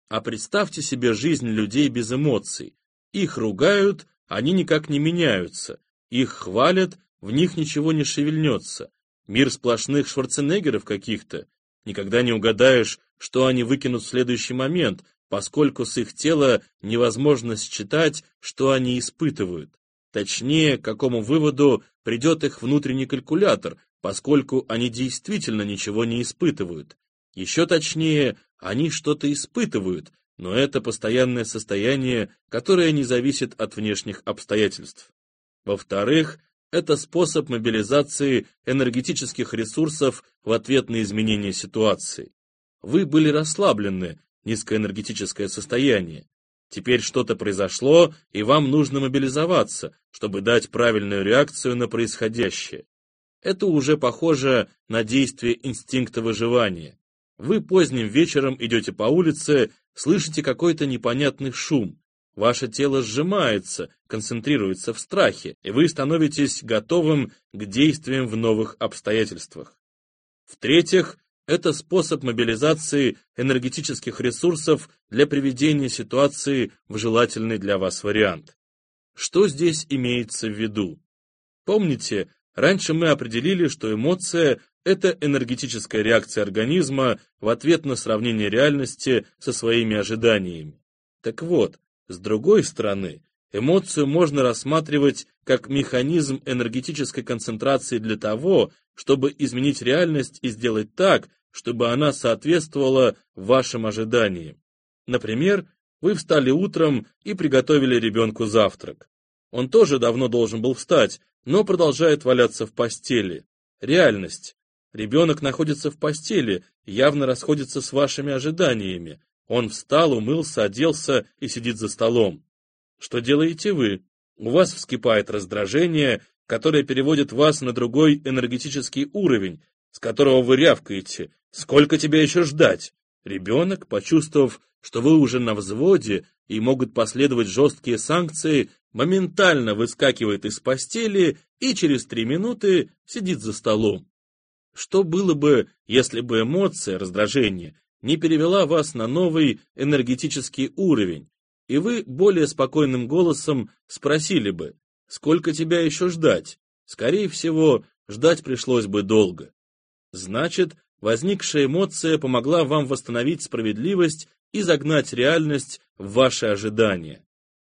А представьте себе жизнь людей без эмоций. Их ругают, они никак не меняются. Их хвалят, в них ничего не шевельнется. Мир сплошных Шварценеггеров каких-то. Никогда не угадаешь, что они выкинут в следующий момент, поскольку с их тела невозможно считать, что они испытывают. Точнее, к какому выводу придет их внутренний калькулятор, поскольку они действительно ничего не испытывают. Еще точнее, они что-то испытывают, но это постоянное состояние, которое не зависит от внешних обстоятельств. Во-вторых, это способ мобилизации энергетических ресурсов в ответ на изменение ситуации. Вы были расслаблены, низкоэнергетическое состояние. Теперь что-то произошло, и вам нужно мобилизоваться, чтобы дать правильную реакцию на происходящее. Это уже похоже на действие инстинкта выживания. Вы поздним вечером идете по улице, слышите какой-то непонятный шум, Ваше тело сжимается, концентрируется в страхе, и вы становитесь готовым к действиям в новых обстоятельствах. В-третьих, это способ мобилизации энергетических ресурсов для приведения ситуации в желательный для вас вариант. Что здесь имеется в виду? Помните, Раньше мы определили, что эмоция – это энергетическая реакция организма в ответ на сравнение реальности со своими ожиданиями. Так вот, с другой стороны, эмоцию можно рассматривать как механизм энергетической концентрации для того, чтобы изменить реальность и сделать так, чтобы она соответствовала вашим ожиданиям. Например, вы встали утром и приготовили ребенку завтрак. Он тоже давно должен был встать, но продолжает валяться в постели. Реальность. Ребенок находится в постели, явно расходится с вашими ожиданиями. Он встал, умылся, оделся и сидит за столом. Что делаете вы? У вас вскипает раздражение, которое переводит вас на другой энергетический уровень, с которого вы рявкаете. Сколько тебя еще ждать? Ребенок, почувствовав, что вы уже на взводе и могут последовать жесткие санкции, моментально выскакивает из постели и через три минуты сидит за столом. Что было бы, если бы эмоция, раздражение, не перевела вас на новый энергетический уровень, и вы более спокойным голосом спросили бы, сколько тебя еще ждать? Скорее всего, ждать пришлось бы долго. Значит, возникшая эмоция помогла вам восстановить справедливость и загнать реальность в ваши ожидания.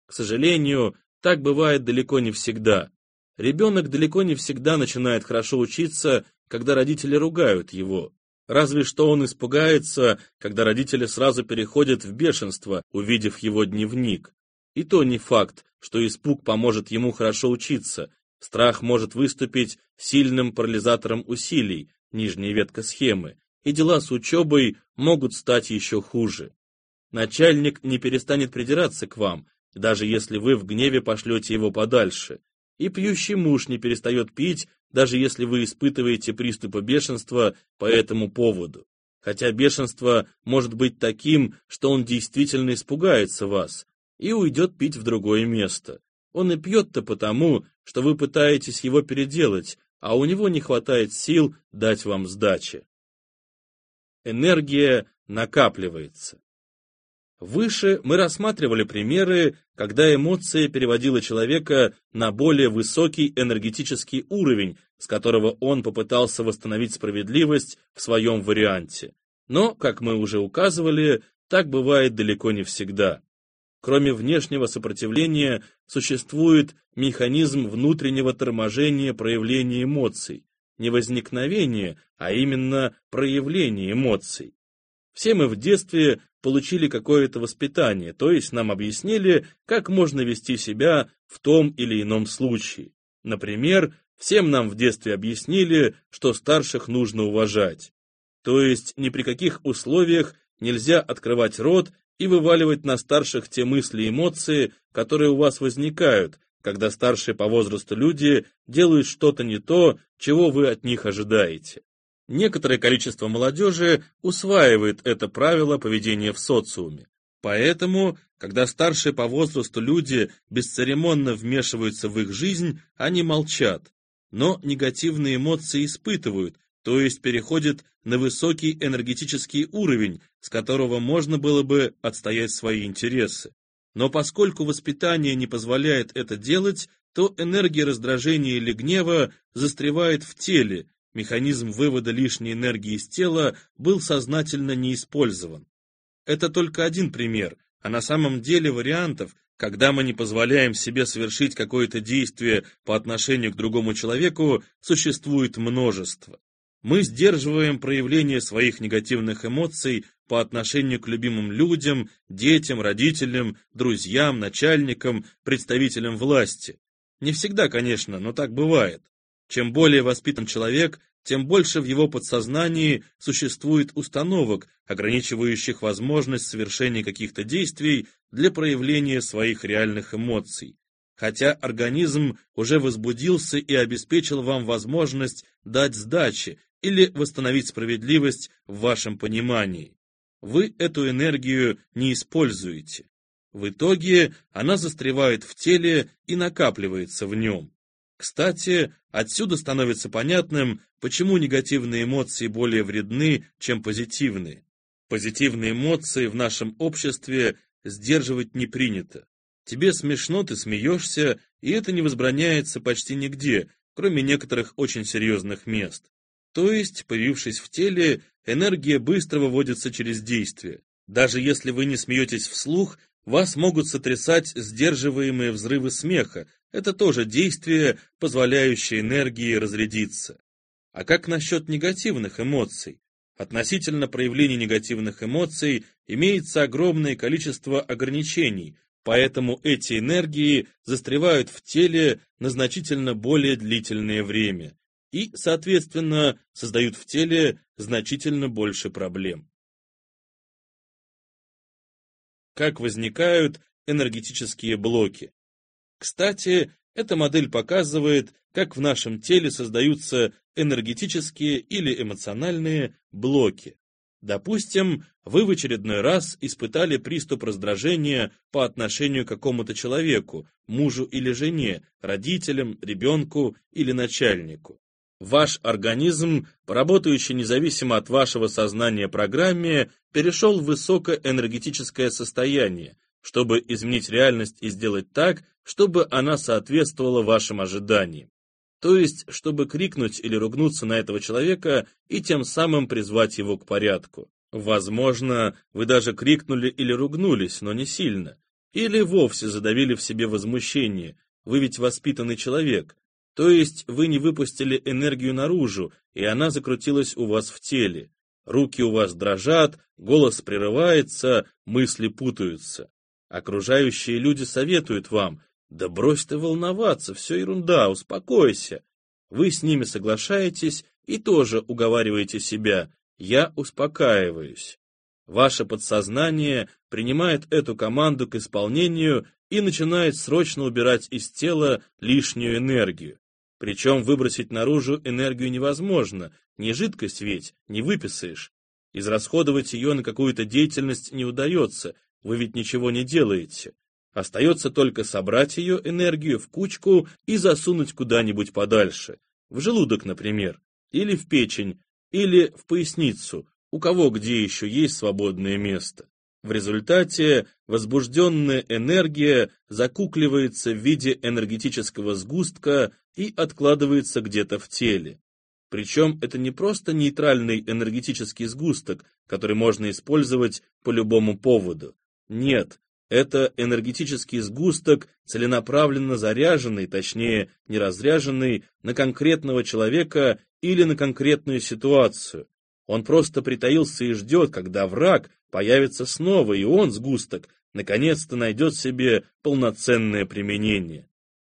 К сожалению, так бывает далеко не всегда. Ребенок далеко не всегда начинает хорошо учиться, когда родители ругают его. Разве что он испугается, когда родители сразу переходят в бешенство, увидев его дневник. И то не факт, что испуг поможет ему хорошо учиться. Страх может выступить сильным парализатором усилий, нижняя ветка схемы, и дела с учебой могут стать еще хуже. Начальник не перестанет придираться к вам, даже если вы в гневе пошлете его подальше. И пьющий муж не перестает пить, даже если вы испытываете приступы бешенства по этому поводу. Хотя бешенство может быть таким, что он действительно испугается вас и уйдет пить в другое место. Он и пьет-то потому, что вы пытаетесь его переделать, а у него не хватает сил дать вам сдачи. Энергия накапливается. Выше мы рассматривали примеры, когда эмоция переводила человека на более высокий энергетический уровень, с которого он попытался восстановить справедливость в своем варианте. Но, как мы уже указывали, так бывает далеко не всегда. Кроме внешнего сопротивления, существует механизм внутреннего торможения проявления эмоций, не возникновения, а именно проявления эмоций. Все мы в детстве получили какое-то воспитание, то есть нам объяснили, как можно вести себя в том или ином случае. Например, всем нам в детстве объяснили, что старших нужно уважать. То есть ни при каких условиях нельзя открывать рот и вываливать на старших те мысли и эмоции, которые у вас возникают, когда старшие по возрасту люди делают что-то не то, чего вы от них ожидаете. Некоторое количество молодежи усваивает это правило поведения в социуме. Поэтому, когда старшие по возрасту люди бесцеремонно вмешиваются в их жизнь, они молчат. Но негативные эмоции испытывают, то есть переходят на высокий энергетический уровень, с которого можно было бы отстоять свои интересы. Но поскольку воспитание не позволяет это делать, то энергия раздражения или гнева застревает в теле, механизм вывода лишней энергии из тела был сознательно не использован. Это только один пример, а на самом деле вариантов, когда мы не позволяем себе совершить какое-то действие по отношению к другому человеку, существует множество. Мы сдерживаем проявление своих негативных эмоций по отношению к любимым людям, детям, родителям, друзьям, начальникам, представителям власти. Не всегда, конечно, но так бывает. Чем более воспитан человек, тем больше в его подсознании существует установок, ограничивающих возможность совершения каких-то действий для проявления своих реальных эмоций. Хотя организм уже возбудился и обеспечил вам возможность дать сдачи или восстановить справедливость в вашем понимании. Вы эту энергию не используете. В итоге она застревает в теле и накапливается в нем. Кстати, отсюда становится понятным, почему негативные эмоции более вредны, чем позитивные. Позитивные эмоции в нашем обществе сдерживать не принято. Тебе смешно, ты смеешься, и это не возбраняется почти нигде, кроме некоторых очень серьезных мест. То есть, появившись в теле, энергия быстро выводится через действие. Даже если вы не смеетесь вслух, вас могут сотрясать сдерживаемые взрывы смеха. Это тоже действие, позволяющее энергии разрядиться. А как насчет негативных эмоций? Относительно проявления негативных эмоций имеется огромное количество ограничений, поэтому эти энергии застревают в теле на значительно более длительное время и, соответственно, создают в теле значительно больше проблем. Как возникают энергетические блоки? Кстати, эта модель показывает, как в нашем теле создаются энергетические или эмоциональные блоки. Допустим, вы в очередной раз испытали приступ раздражения по отношению к какому-то человеку, мужу или жене, родителям, ребенку или начальнику. Ваш организм, работающий независимо от вашего сознания программе, перешел в высокоэнергетическое состояние, чтобы изменить реальность и сделать так, чтобы она соответствовала вашим ожиданиям то есть, чтобы крикнуть или ругнуться на этого человека и тем самым призвать его к порядку. Возможно, вы даже крикнули или ругнулись, но не сильно. Или вовсе задавили в себе возмущение, вы ведь воспитанный человек. То есть вы не выпустили энергию наружу, и она закрутилась у вас в теле. Руки у вас дрожат, голос прерывается, мысли путаются. Окружающие люди советуют вам, да брось ты волноваться, все ерунда, успокойся. Вы с ними соглашаетесь и тоже уговариваете себя, я успокаиваюсь. Ваше подсознание принимает эту команду к исполнению и начинает срочно убирать из тела лишнюю энергию. Причем выбросить наружу энергию невозможно, не жидкость ведь, не выписаешь. Израсходовать ее на какую-то деятельность не удается, вы ведь ничего не делаете. Остается только собрать ее энергию в кучку и засунуть куда-нибудь подальше, в желудок, например, или в печень, или в поясницу, у кого где еще есть свободное место. В результате возбужденная энергия закукливается в виде энергетического сгустка и откладывается где-то в теле. Причем это не просто нейтральный энергетический сгусток, который можно использовать по любому поводу. Нет, это энергетический сгусток, целенаправленно заряженный, точнее, не разряженный, на конкретного человека или на конкретную ситуацию. Он просто притаился и ждет, когда враг появится снова, и он, сгусток, наконец-то найдет себе полноценное применение.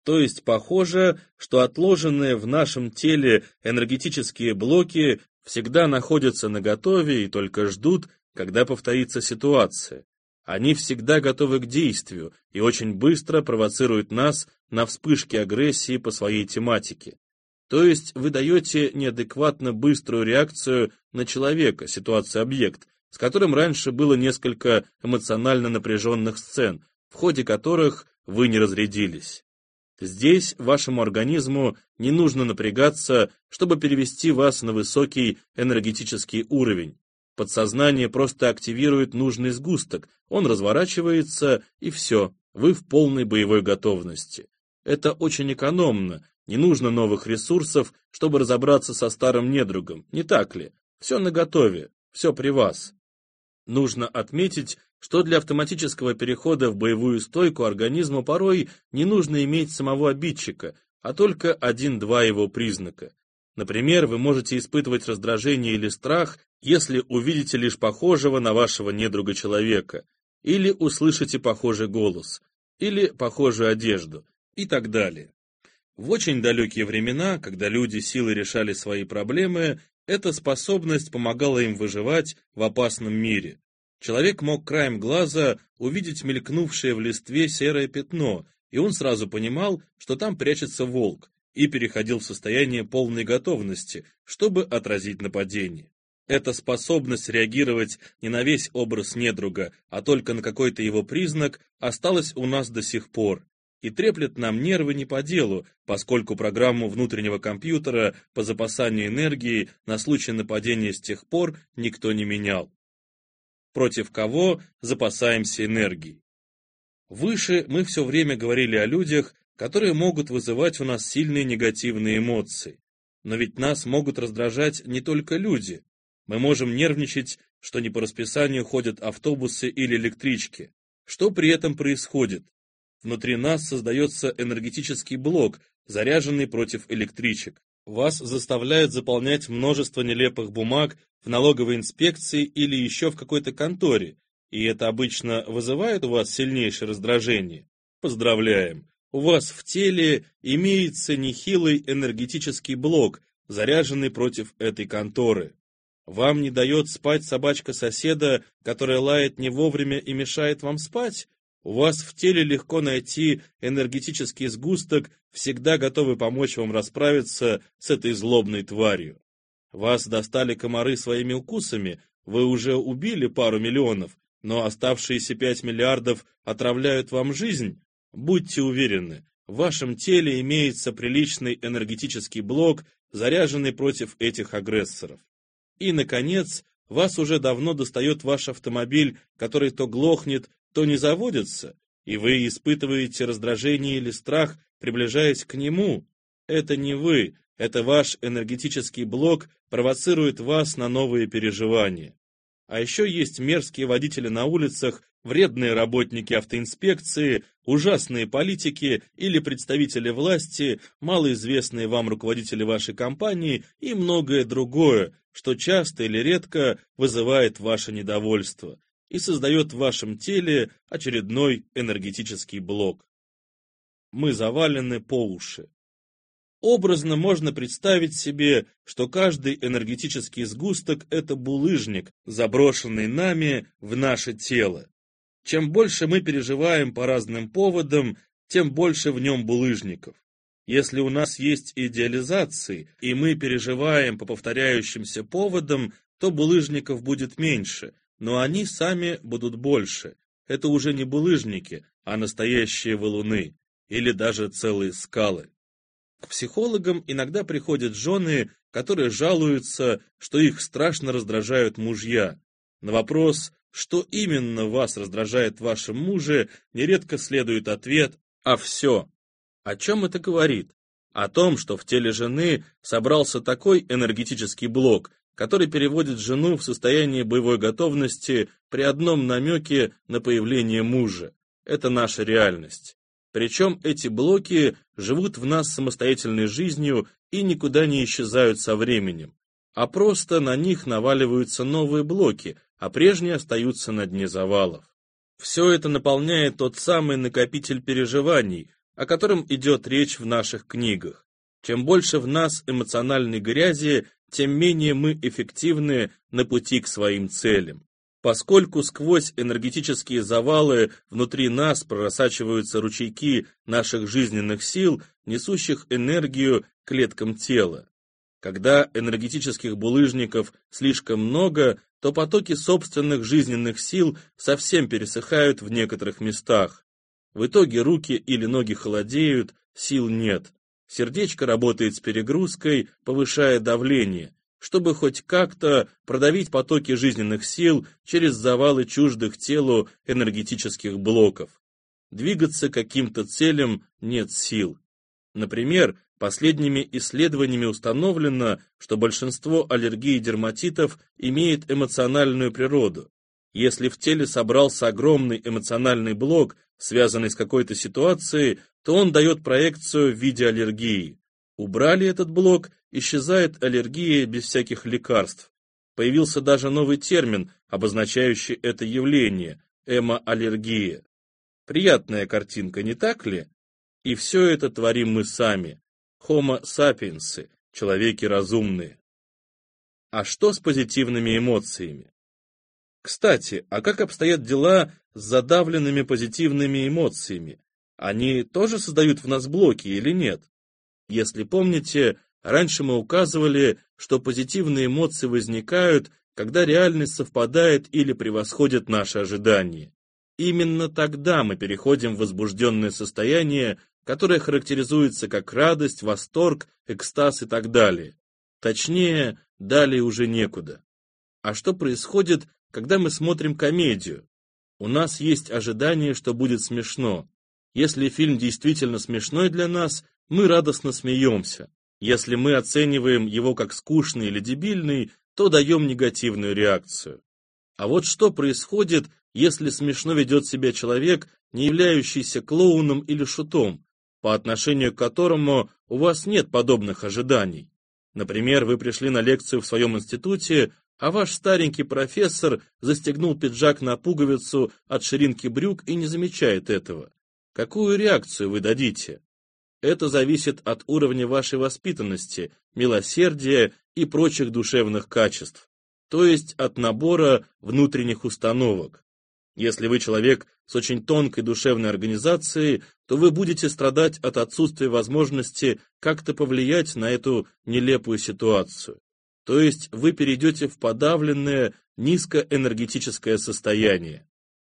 То есть похоже, что отложенные в нашем теле энергетические блоки всегда находятся наготове и только ждут, когда повторится ситуация. Они всегда готовы к действию и очень быстро провоцируют нас на вспышки агрессии по своей тематике. То есть вы даете неадекватно быструю реакцию на человека, ситуацию-объект, с которым раньше было несколько эмоционально напряженных сцен, в ходе которых вы не разрядились. Здесь вашему организму не нужно напрягаться, чтобы перевести вас на высокий энергетический уровень. Подсознание просто активирует нужный сгусток, он разворачивается, и все, вы в полной боевой готовности. Это очень экономно, не нужно новых ресурсов, чтобы разобраться со старым недругом, не так ли? Все наготове, все при вас. Нужно отметить, что для автоматического перехода в боевую стойку организму порой не нужно иметь самого обидчика, а только один-два его признака. Например, вы можете испытывать раздражение или страх, если увидите лишь похожего на вашего недруга человека, или услышите похожий голос, или похожую одежду, и так далее. В очень далекие времена, когда люди силой решали свои проблемы, эта способность помогала им выживать в опасном мире. Человек мог краем глаза увидеть мелькнувшее в листве серое пятно, и он сразу понимал, что там прячется волк, и переходил в состояние полной готовности, чтобы отразить нападение. Эта способность реагировать не на весь образ недруга, а только на какой-то его признак, осталась у нас до сих пор и треплет нам нервы не по делу, поскольку программу внутреннего компьютера по запасанию энергии на случай нападения с тех пор никто не менял. Против кого запасаемся энергией? Выше мы все время говорили о людях, которые могут вызывать у нас сильные негативные эмоции. Но ведь нас могут раздражать не только люди. Мы можем нервничать, что не по расписанию ходят автобусы или электрички. Что при этом происходит? Внутри нас создается энергетический блок, заряженный против электричек. Вас заставляют заполнять множество нелепых бумаг в налоговой инспекции или еще в какой-то конторе, и это обычно вызывает у вас сильнейшее раздражение. Поздравляем! У вас в теле имеется нехилый энергетический блок, заряженный против этой конторы. Вам не дает спать собачка соседа, которая лает не вовремя и мешает вам спать? У вас в теле легко найти энергетический сгусток, всегда готовый помочь вам расправиться с этой злобной тварью. Вас достали комары своими укусами, вы уже убили пару миллионов, но оставшиеся пять миллиардов отравляют вам жизнь. Будьте уверены, в вашем теле имеется приличный энергетический блок, заряженный против этих агрессоров. И, наконец, вас уже давно достает ваш автомобиль, который то глохнет, то не заводится, и вы испытываете раздражение или страх, приближаясь к нему. Это не вы, это ваш энергетический блок провоцирует вас на новые переживания. А еще есть мерзкие водители на улицах, вредные работники автоинспекции, ужасные политики или представители власти, малоизвестные вам руководители вашей компании и многое другое, что часто или редко вызывает ваше недовольство и создает в вашем теле очередной энергетический блок. Мы завалены по уши. Образно можно представить себе, что каждый энергетический сгусток – это булыжник, заброшенный нами в наше тело. Чем больше мы переживаем по разным поводам, тем больше в нем булыжников. Если у нас есть идеализации, и мы переживаем по повторяющимся поводам, то булыжников будет меньше, но они сами будут больше. Это уже не булыжники, а настоящие валуны, или даже целые скалы. К психологам иногда приходят жены, которые жалуются, что их страшно раздражают мужья. На вопрос, что именно вас раздражает в вашем муже, нередко следует ответ «а все». О чем это говорит? О том, что в теле жены собрался такой энергетический блок, который переводит жену в состояние боевой готовности при одном намеке на появление мужа. Это наша реальность. Причем эти блоки живут в нас самостоятельной жизнью и никуда не исчезают со временем, а просто на них наваливаются новые блоки, а прежние остаются на дне завалов. Все это наполняет тот самый накопитель переживаний, о котором идет речь в наших книгах. Чем больше в нас эмоциональной грязи, тем менее мы эффективны на пути к своим целям. Поскольку сквозь энергетические завалы внутри нас просачиваются ручейки наших жизненных сил, несущих энергию клеткам тела. Когда энергетических булыжников слишком много, то потоки собственных жизненных сил совсем пересыхают в некоторых местах. В итоге руки или ноги холодеют, сил нет. Сердечко работает с перегрузкой, повышая давление, чтобы хоть как-то продавить потоки жизненных сил через завалы чуждых телу энергетических блоков. Двигаться каким-то целям нет сил. Например, последними исследованиями установлено, что большинство аллергий и дерматитов имеет эмоциональную природу. Если в теле собрался огромный эмоциональный блок, связанный с какой-то ситуацией, то он дает проекцию в виде аллергии. Убрали этот блок, исчезает аллергия без всяких лекарств. Появился даже новый термин, обозначающий это явление – эмоаллергия. Приятная картинка, не так ли? И все это творим мы сами. Homo sapiens, человеки разумные. А что с позитивными эмоциями? Кстати, а как обстоят дела с задавленными позитивными эмоциями? Они тоже создают в нас блоки или нет? Если помните, раньше мы указывали, что позитивные эмоции возникают, когда реальность совпадает или превосходит наши ожидания. Именно тогда мы переходим в возбужденное состояние, которое характеризуется как радость, восторг, экстаз и так далее. Точнее, далее уже некуда. А что происходит, когда мы смотрим комедию? У нас есть ожидание, что будет смешно. Если фильм действительно смешной для нас, мы радостно смеемся. Если мы оцениваем его как скучный или дебильный, то даем негативную реакцию. А вот что происходит, если смешно ведет себя человек, не являющийся клоуном или шутом, по отношению к которому у вас нет подобных ожиданий? Например, вы пришли на лекцию в своем институте, а ваш старенький профессор застегнул пиджак на пуговицу от ширинки брюк и не замечает этого. Какую реакцию вы дадите? Это зависит от уровня вашей воспитанности, милосердия и прочих душевных качеств, то есть от набора внутренних установок. Если вы человек с очень тонкой душевной организацией, то вы будете страдать от отсутствия возможности как-то повлиять на эту нелепую ситуацию. То есть вы перейдете в подавленное, низкоэнергетическое состояние.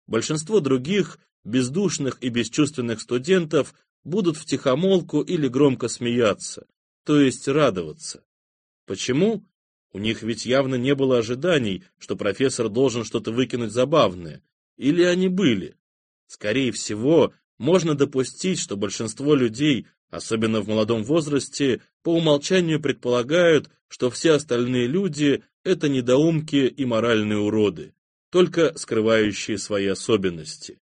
Большинство других, бездушных и бесчувственных студентов будут втихомолку или громко смеяться, то есть радоваться. Почему? У них ведь явно не было ожиданий, что профессор должен что-то выкинуть забавное. Или они были? Скорее всего, можно допустить, что большинство людей, особенно в молодом возрасте, по умолчанию предполагают, что все остальные люди – это недоумки и моральные уроды, только скрывающие свои особенности.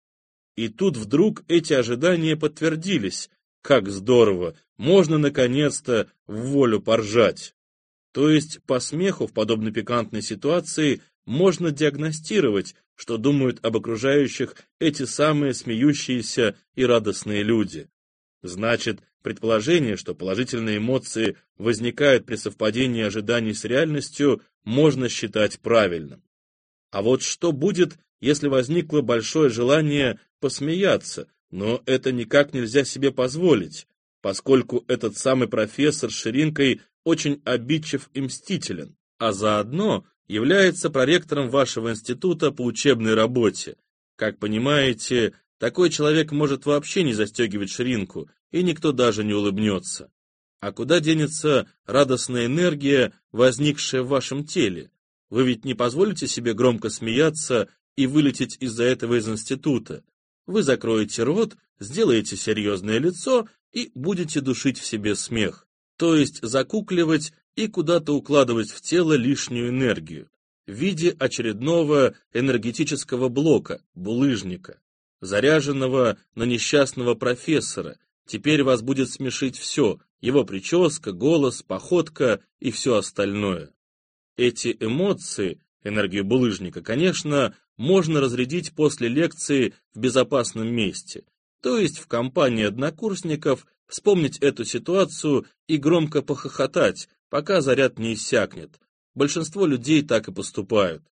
И тут вдруг эти ожидания подтвердились. Как здорово! Можно наконец-то в волю поржать. То есть по смеху в подобной пикантной ситуации можно диагностировать, что думают об окружающих эти самые смеющиеся и радостные люди. Значит, предположение, что положительные эмоции возникают при совпадении ожиданий с реальностью, можно считать правильным. А вот что будет, если возникло большое желание посмеяться, но это никак нельзя себе позволить, поскольку этот самый профессор с ширинкой очень обидчив и мстителен, а заодно является проректором вашего института по учебной работе. Как понимаете, такой человек может вообще не застегивать ширинку, и никто даже не улыбнется. А куда денется радостная энергия, возникшая в вашем теле? Вы ведь не позволите себе громко смеяться и вылететь из-за этого из института. Вы закроете рот, сделаете серьезное лицо и будете душить в себе смех, то есть закукливать и куда-то укладывать в тело лишнюю энергию в виде очередного энергетического блока, булыжника, заряженного на несчастного профессора. Теперь вас будет смешить все, его прическа, голос, походка и все остальное. Эти эмоции, энергию булыжника, конечно, можно разрядить после лекции в безопасном месте, то есть в компании однокурсников вспомнить эту ситуацию и громко похохотать, пока заряд не иссякнет. Большинство людей так и поступают.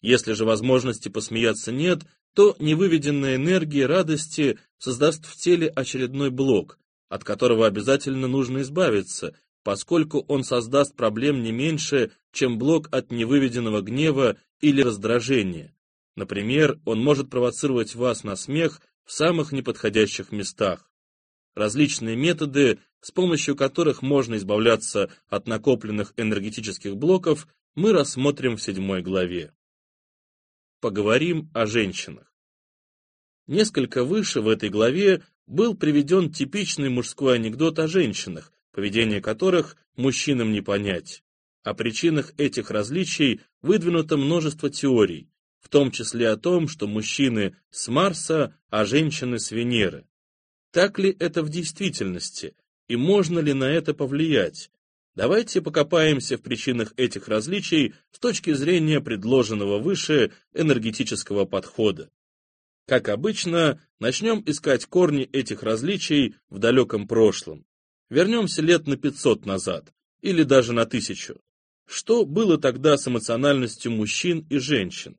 Если же возможности посмеяться нет, то невыведенная энергия радости создаст в теле очередной блок, от которого обязательно нужно избавиться, поскольку он создаст проблем не меньше, чем блок от невыведенного гнева или раздражения. Например, он может провоцировать вас на смех в самых неподходящих местах различные методы, с помощью которых можно избавляться от накопленных энергетических блоков, мы рассмотрим в седьмой главе. Поговорим о женщинах. Несколько выше в этой главе был приведен типичный мужской анекдот о женщинах, поведение которых мужчинам не понять. О причинах этих различий выдвинуто множество теорий, в том числе о том, что мужчины с Марса, а женщины с Венеры. Так ли это в действительности, и можно ли на это повлиять? Давайте покопаемся в причинах этих различий с точки зрения предложенного выше энергетического подхода. Как обычно, начнем искать корни этих различий в далеком прошлом. Вернемся лет на 500 назад, или даже на тысячу. Что было тогда с эмоциональностью мужчин и женщин?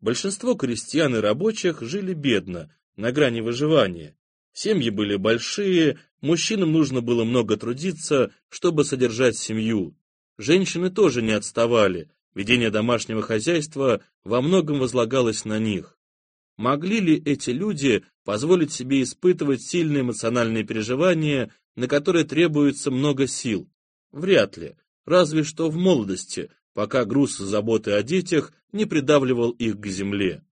Большинство крестьян и рабочих жили бедно, на грани выживания, Семьи были большие, мужчинам нужно было много трудиться, чтобы содержать семью. Женщины тоже не отставали, ведение домашнего хозяйства во многом возлагалось на них. Могли ли эти люди позволить себе испытывать сильные эмоциональные переживания, на которые требуется много сил? Вряд ли, разве что в молодости, пока груз заботы о детях не придавливал их к земле.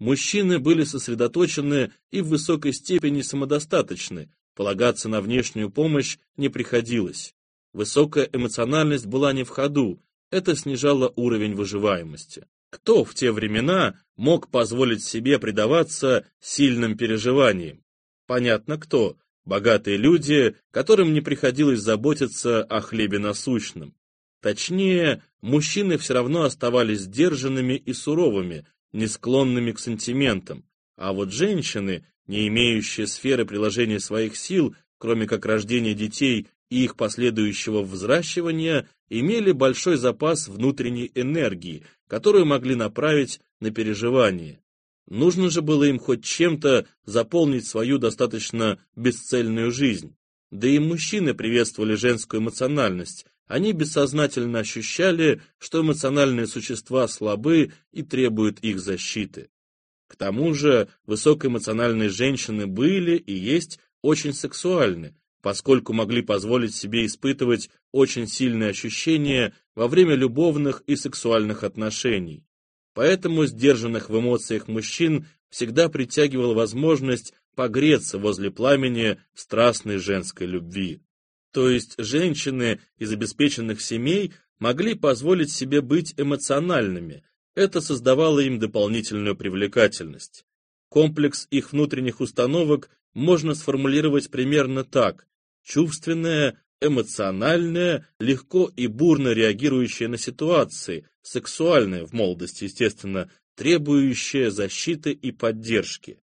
Мужчины были сосредоточены и в высокой степени самодостаточны, полагаться на внешнюю помощь не приходилось. Высокая эмоциональность была не в ходу, это снижало уровень выживаемости. Кто в те времена мог позволить себе предаваться сильным переживаниям? Понятно кто. Богатые люди, которым не приходилось заботиться о хлебе насущном. Точнее, мужчины все равно оставались сдержанными и суровыми, не склонными к сантиментам, а вот женщины, не имеющие сферы приложения своих сил, кроме как рождения детей и их последующего взращивания, имели большой запас внутренней энергии, которую могли направить на переживание. Нужно же было им хоть чем-то заполнить свою достаточно бесцельную жизнь. Да и мужчины приветствовали женскую эмоциональность, они бессознательно ощущали, что эмоциональные существа слабы и требуют их защиты. К тому же высокоэмоциональные женщины были и есть очень сексуальны, поскольку могли позволить себе испытывать очень сильные ощущения во время любовных и сексуальных отношений. Поэтому сдержанных в эмоциях мужчин всегда притягивала возможность погреться возле пламени страстной женской любви. То есть женщины из обеспеченных семей могли позволить себе быть эмоциональными, это создавало им дополнительную привлекательность. Комплекс их внутренних установок можно сформулировать примерно так. Чувственное, эмоциональное, легко и бурно реагирующее на ситуации, сексуальное в молодости, естественно, требующее защиты и поддержки.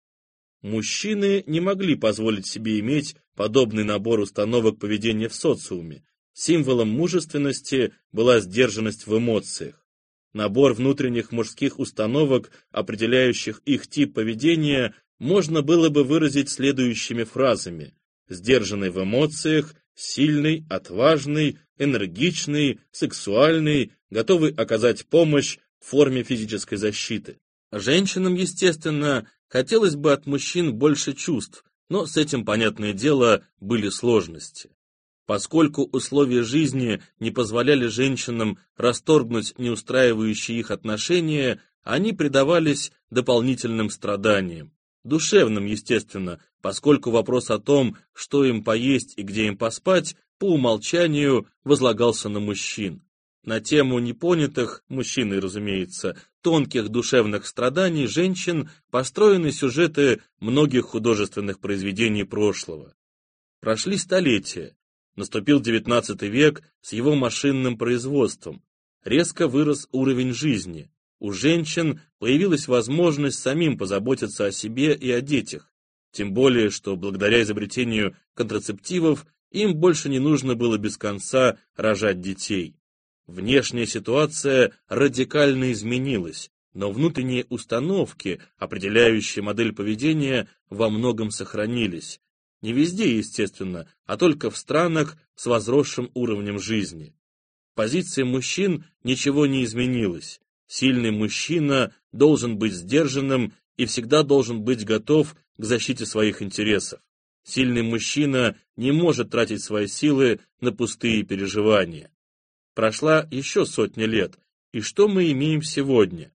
Мужчины не могли позволить себе иметь подобный набор установок поведения в социуме. Символом мужественности была сдержанность в эмоциях. Набор внутренних мужских установок, определяющих их тип поведения, можно было бы выразить следующими фразами. Сдержанный в эмоциях, сильный, отважный, энергичный, сексуальный, готовый оказать помощь в форме физической защиты. Женщинам, естественно, хотелось бы от мужчин больше чувств, но с этим, понятное дело, были сложности. Поскольку условия жизни не позволяли женщинам расторгнуть неустраивающие их отношения, они предавались дополнительным страданиям. Душевным, естественно, поскольку вопрос о том, что им поесть и где им поспать, по умолчанию возлагался на мужчин. На тему непонятых, мужчины, разумеется, тонких душевных страданий женщин построены сюжеты многих художественных произведений прошлого. Прошли столетия. Наступил XIX век с его машинным производством. Резко вырос уровень жизни. У женщин появилась возможность самим позаботиться о себе и о детях. Тем более, что благодаря изобретению контрацептивов им больше не нужно было без конца рожать детей. Внешняя ситуация радикально изменилась, но внутренние установки, определяющие модель поведения, во многом сохранились. Не везде, естественно, а только в странах с возросшим уровнем жизни. Позиция мужчин ничего не изменилась. Сильный мужчина должен быть сдержанным и всегда должен быть готов к защите своих интересов. Сильный мужчина не может тратить свои силы на пустые переживания. Прошла еще сотня лет, и что мы имеем сегодня?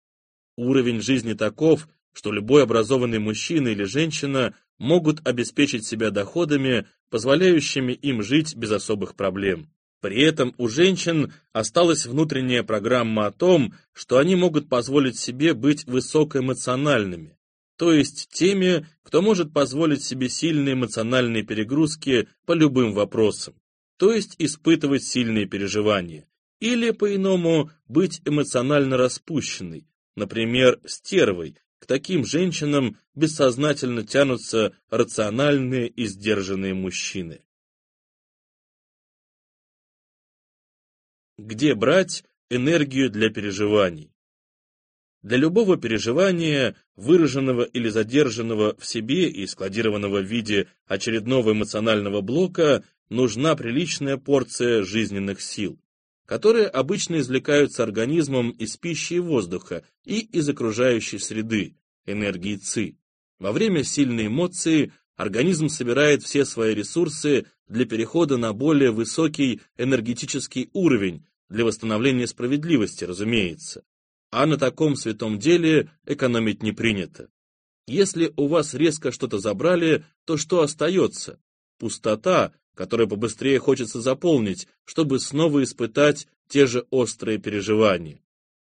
Уровень жизни таков, что любой образованный мужчина или женщина могут обеспечить себя доходами, позволяющими им жить без особых проблем. При этом у женщин осталась внутренняя программа о том, что они могут позволить себе быть высокоэмоциональными, то есть теми, кто может позволить себе сильные эмоциональные перегрузки по любым вопросам, то есть испытывать сильные переживания или, по-иному, быть эмоционально распущенной, например, стервой. К таким женщинам бессознательно тянутся рациональные и сдержанные мужчины. Где брать энергию для переживаний? Для любого переживания, выраженного или задержанного в себе и складированного в виде очередного эмоционального блока, нужна приличная порция жизненных сил которые обычно извлекаются организмом из пищи и воздуха и из окружающей среды, энергии ЦИ. Во время сильной эмоции организм собирает все свои ресурсы для перехода на более высокий энергетический уровень, для восстановления справедливости, разумеется. А на таком святом деле экономить не принято. Если у вас резко что-то забрали, то что остается? Пустота, которую побыстрее хочется заполнить, чтобы снова испытать те же острые переживания.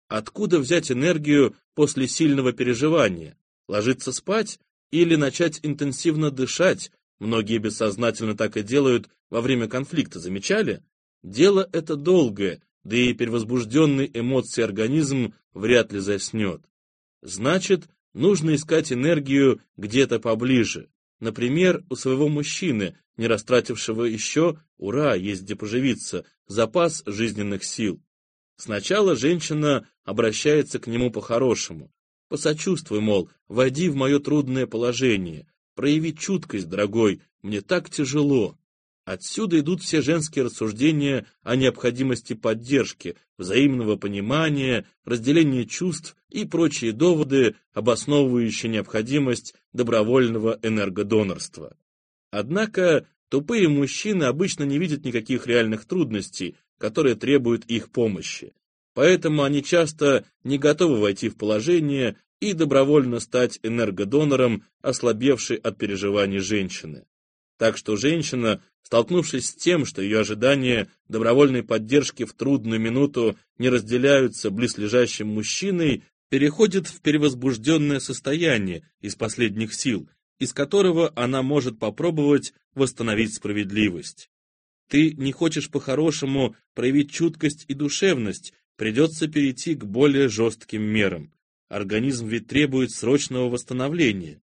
Откуда взять энергию после сильного переживания? Ложиться спать или начать интенсивно дышать? Многие бессознательно так и делают во время конфликта, замечали? Дело это долгое, да и перевозбужденный эмоцией организм вряд ли заснет. Значит, нужно искать энергию где-то поближе. Например, у своего мужчины, не растратившего еще, ура, есть где поживиться, запас жизненных сил. Сначала женщина обращается к нему по-хорошему. Посочувствуй, мол, войди в мое трудное положение, прояви чуткость, дорогой, мне так тяжело. Отсюда идут все женские рассуждения о необходимости поддержки, взаимного понимания, разделения чувств и прочие доводы, обосновывающие необходимость добровольного энергодонорства. Однако тупые мужчины обычно не видят никаких реальных трудностей, которые требуют их помощи. Поэтому они часто не готовы войти в положение и добровольно стать энергодонором, ослабевшей от переживаний женщины. Так что женщина, столкнувшись с тем, что ее ожидания добровольной поддержки в трудную минуту не разделяются близлежащим мужчиной, переходит в перевозбужденное состояние из последних сил, из которого она может попробовать восстановить справедливость. Ты не хочешь по-хорошему проявить чуткость и душевность, придется перейти к более жестким мерам. Организм ведь требует срочного восстановления.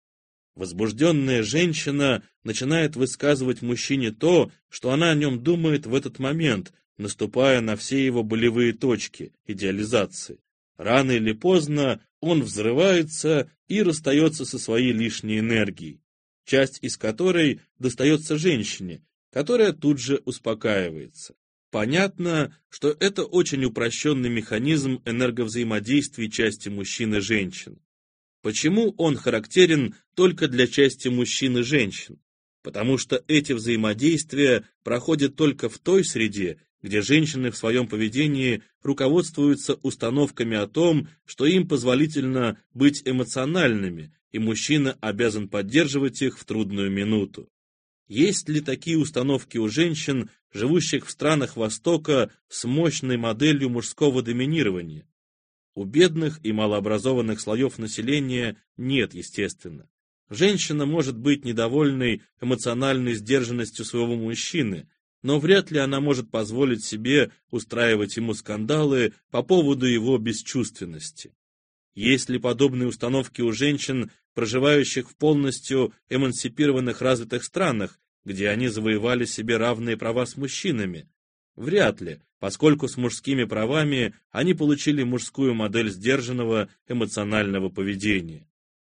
Возбужденная женщина начинает высказывать мужчине то, что она о нем думает в этот момент, наступая на все его болевые точки, идеализации. Рано или поздно он взрывается и расстается со своей лишней энергией, часть из которой достается женщине, которая тут же успокаивается. Понятно, что это очень упрощенный механизм энерговзаимодействия части мужчин и женщин. Почему он характерен только для части мужчин и женщин? Потому что эти взаимодействия проходят только в той среде, где женщины в своем поведении руководствуются установками о том, что им позволительно быть эмоциональными, и мужчина обязан поддерживать их в трудную минуту. Есть ли такие установки у женщин, живущих в странах Востока с мощной моделью мужского доминирования? У бедных и малообразованных слоев населения нет, естественно. Женщина может быть недовольной эмоциональной сдержанностью своего мужчины, но вряд ли она может позволить себе устраивать ему скандалы по поводу его бесчувственности. Есть ли подобные установки у женщин, проживающих в полностью эмансипированных развитых странах, где они завоевали себе равные права с мужчинами? Вряд ли, поскольку с мужскими правами они получили мужскую модель сдержанного эмоционального поведения.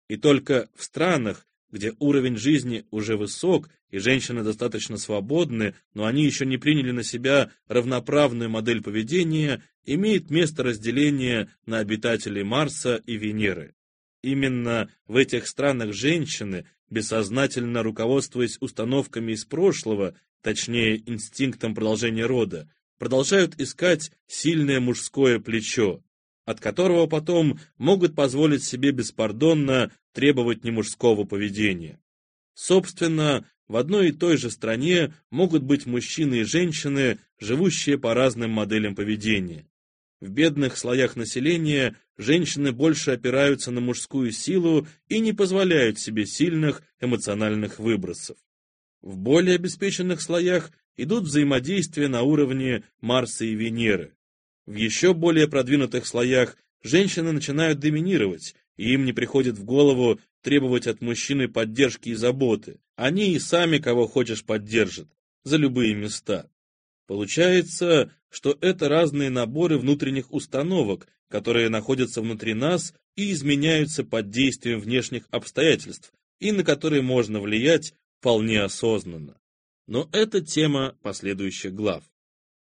И только в странах, где уровень жизни уже высок и женщины достаточно свободны, но они еще не приняли на себя равноправную модель поведения, имеет место разделение на обитателей Марса и Венеры. Именно в этих странах женщины, бессознательно руководствуясь установками из прошлого, точнее инстинктом продолжения рода, продолжают искать сильное мужское плечо, от которого потом могут позволить себе беспардонно требовать немужского поведения. Собственно, в одной и той же стране могут быть мужчины и женщины, живущие по разным моделям поведения. В бедных слоях населения женщины больше опираются на мужскую силу и не позволяют себе сильных эмоциональных выбросов. В более обеспеченных слоях идут взаимодействия на уровне Марса и Венеры. В еще более продвинутых слоях женщины начинают доминировать, и им не приходит в голову требовать от мужчины поддержки и заботы. Они и сами кого хочешь поддержат, за любые места. Получается, что это разные наборы внутренних установок, которые находятся внутри нас и изменяются под действием внешних обстоятельств, и на которые можно влиять вполне осознанно. Но это тема последующих глав.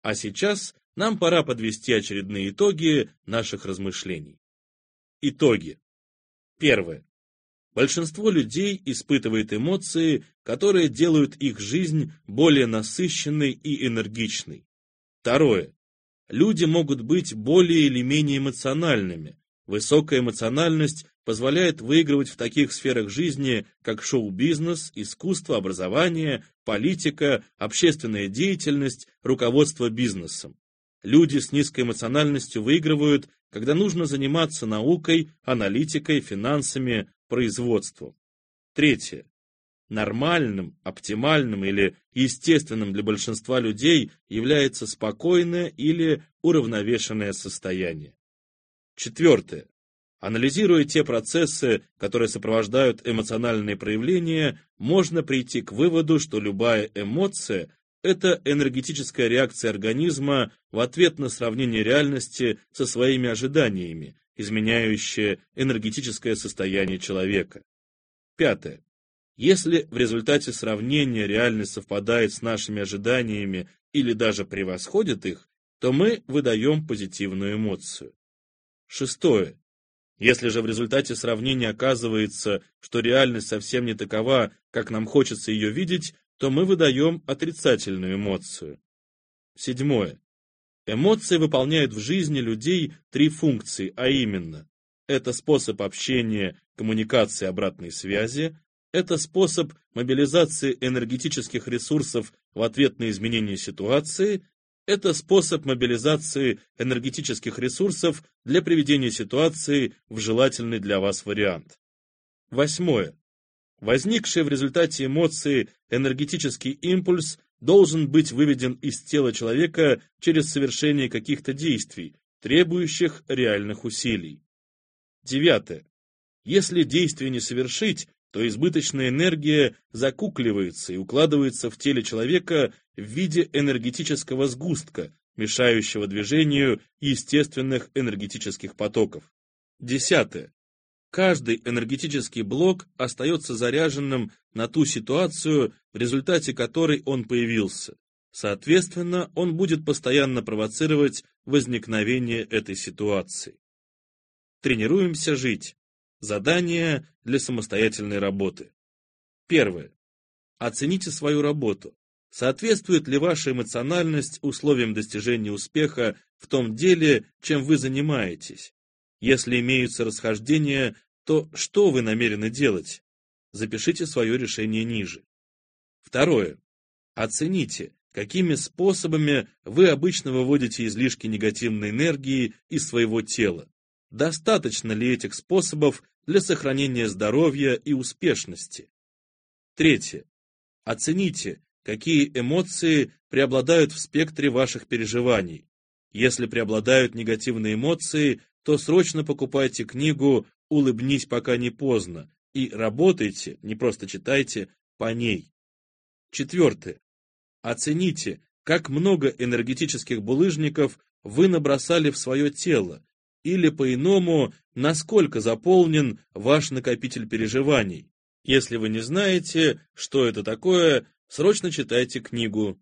А сейчас нам пора подвести очередные итоги наших размышлений. Итоги. Первое. Большинство людей испытывает эмоции, которые делают их жизнь более насыщенной и энергичной. Второе. Люди могут быть более или менее эмоциональными, Высокая эмоциональность позволяет выигрывать в таких сферах жизни, как шоу-бизнес, искусство, образование, политика, общественная деятельность, руководство бизнесом. Люди с низкой эмоциональностью выигрывают, когда нужно заниматься наукой, аналитикой, финансами, производством. Третье. Нормальным, оптимальным или естественным для большинства людей является спокойное или уравновешенное состояние. Четвертое. Анализируя те процессы, которые сопровождают эмоциональные проявления, можно прийти к выводу, что любая эмоция – это энергетическая реакция организма в ответ на сравнение реальности со своими ожиданиями, изменяющая энергетическое состояние человека. Пятое. Если в результате сравнения реальность совпадает с нашими ожиданиями или даже превосходит их, то мы выдаем позитивную эмоцию. Шестое. Если же в результате сравнения оказывается, что реальность совсем не такова, как нам хочется ее видеть, то мы выдаем отрицательную эмоцию. Седьмое. Эмоции выполняют в жизни людей три функции, а именно, это способ общения, коммуникации обратной связи, это способ мобилизации энергетических ресурсов в ответ на изменение ситуации, это способ мобилизации энергетических ресурсов для приведения ситуации в желательный для вас вариант. Восьмое. Возникший в результате эмоции энергетический импульс должен быть выведен из тела человека через совершение каких-то действий, требующих реальных усилий. Девятое. Если действие не совершить, то избыточная энергия закукливается и укладывается в теле человека в виде энергетического сгустка, мешающего движению естественных энергетических потоков. Десятое. Каждый энергетический блок остается заряженным на ту ситуацию, в результате которой он появился. Соответственно, он будет постоянно провоцировать возникновение этой ситуации. Тренируемся жить. Задание для самостоятельной работы. Первое. Оцените свою работу. Соответствует ли ваша эмоциональность условиям достижения успеха в том деле, чем вы занимаетесь? Если имеются расхождения, то что вы намерены делать? Запишите свое решение ниже. Второе. Оцените, какими способами вы обычно выводите излишки негативной энергии из своего тела. Достаточно ли этих способов для сохранения здоровья и успешности? Третье. Оцените, какие эмоции преобладают в спектре ваших переживаний. Если преобладают негативные эмоции, то срочно покупайте книгу «Улыбнись, пока не поздно» и работайте, не просто читайте, по ней. Четвертое. Оцените, как много энергетических булыжников вы набросали в свое тело, или по-иному, насколько заполнен ваш накопитель переживаний. Если вы не знаете, что это такое, срочно читайте книгу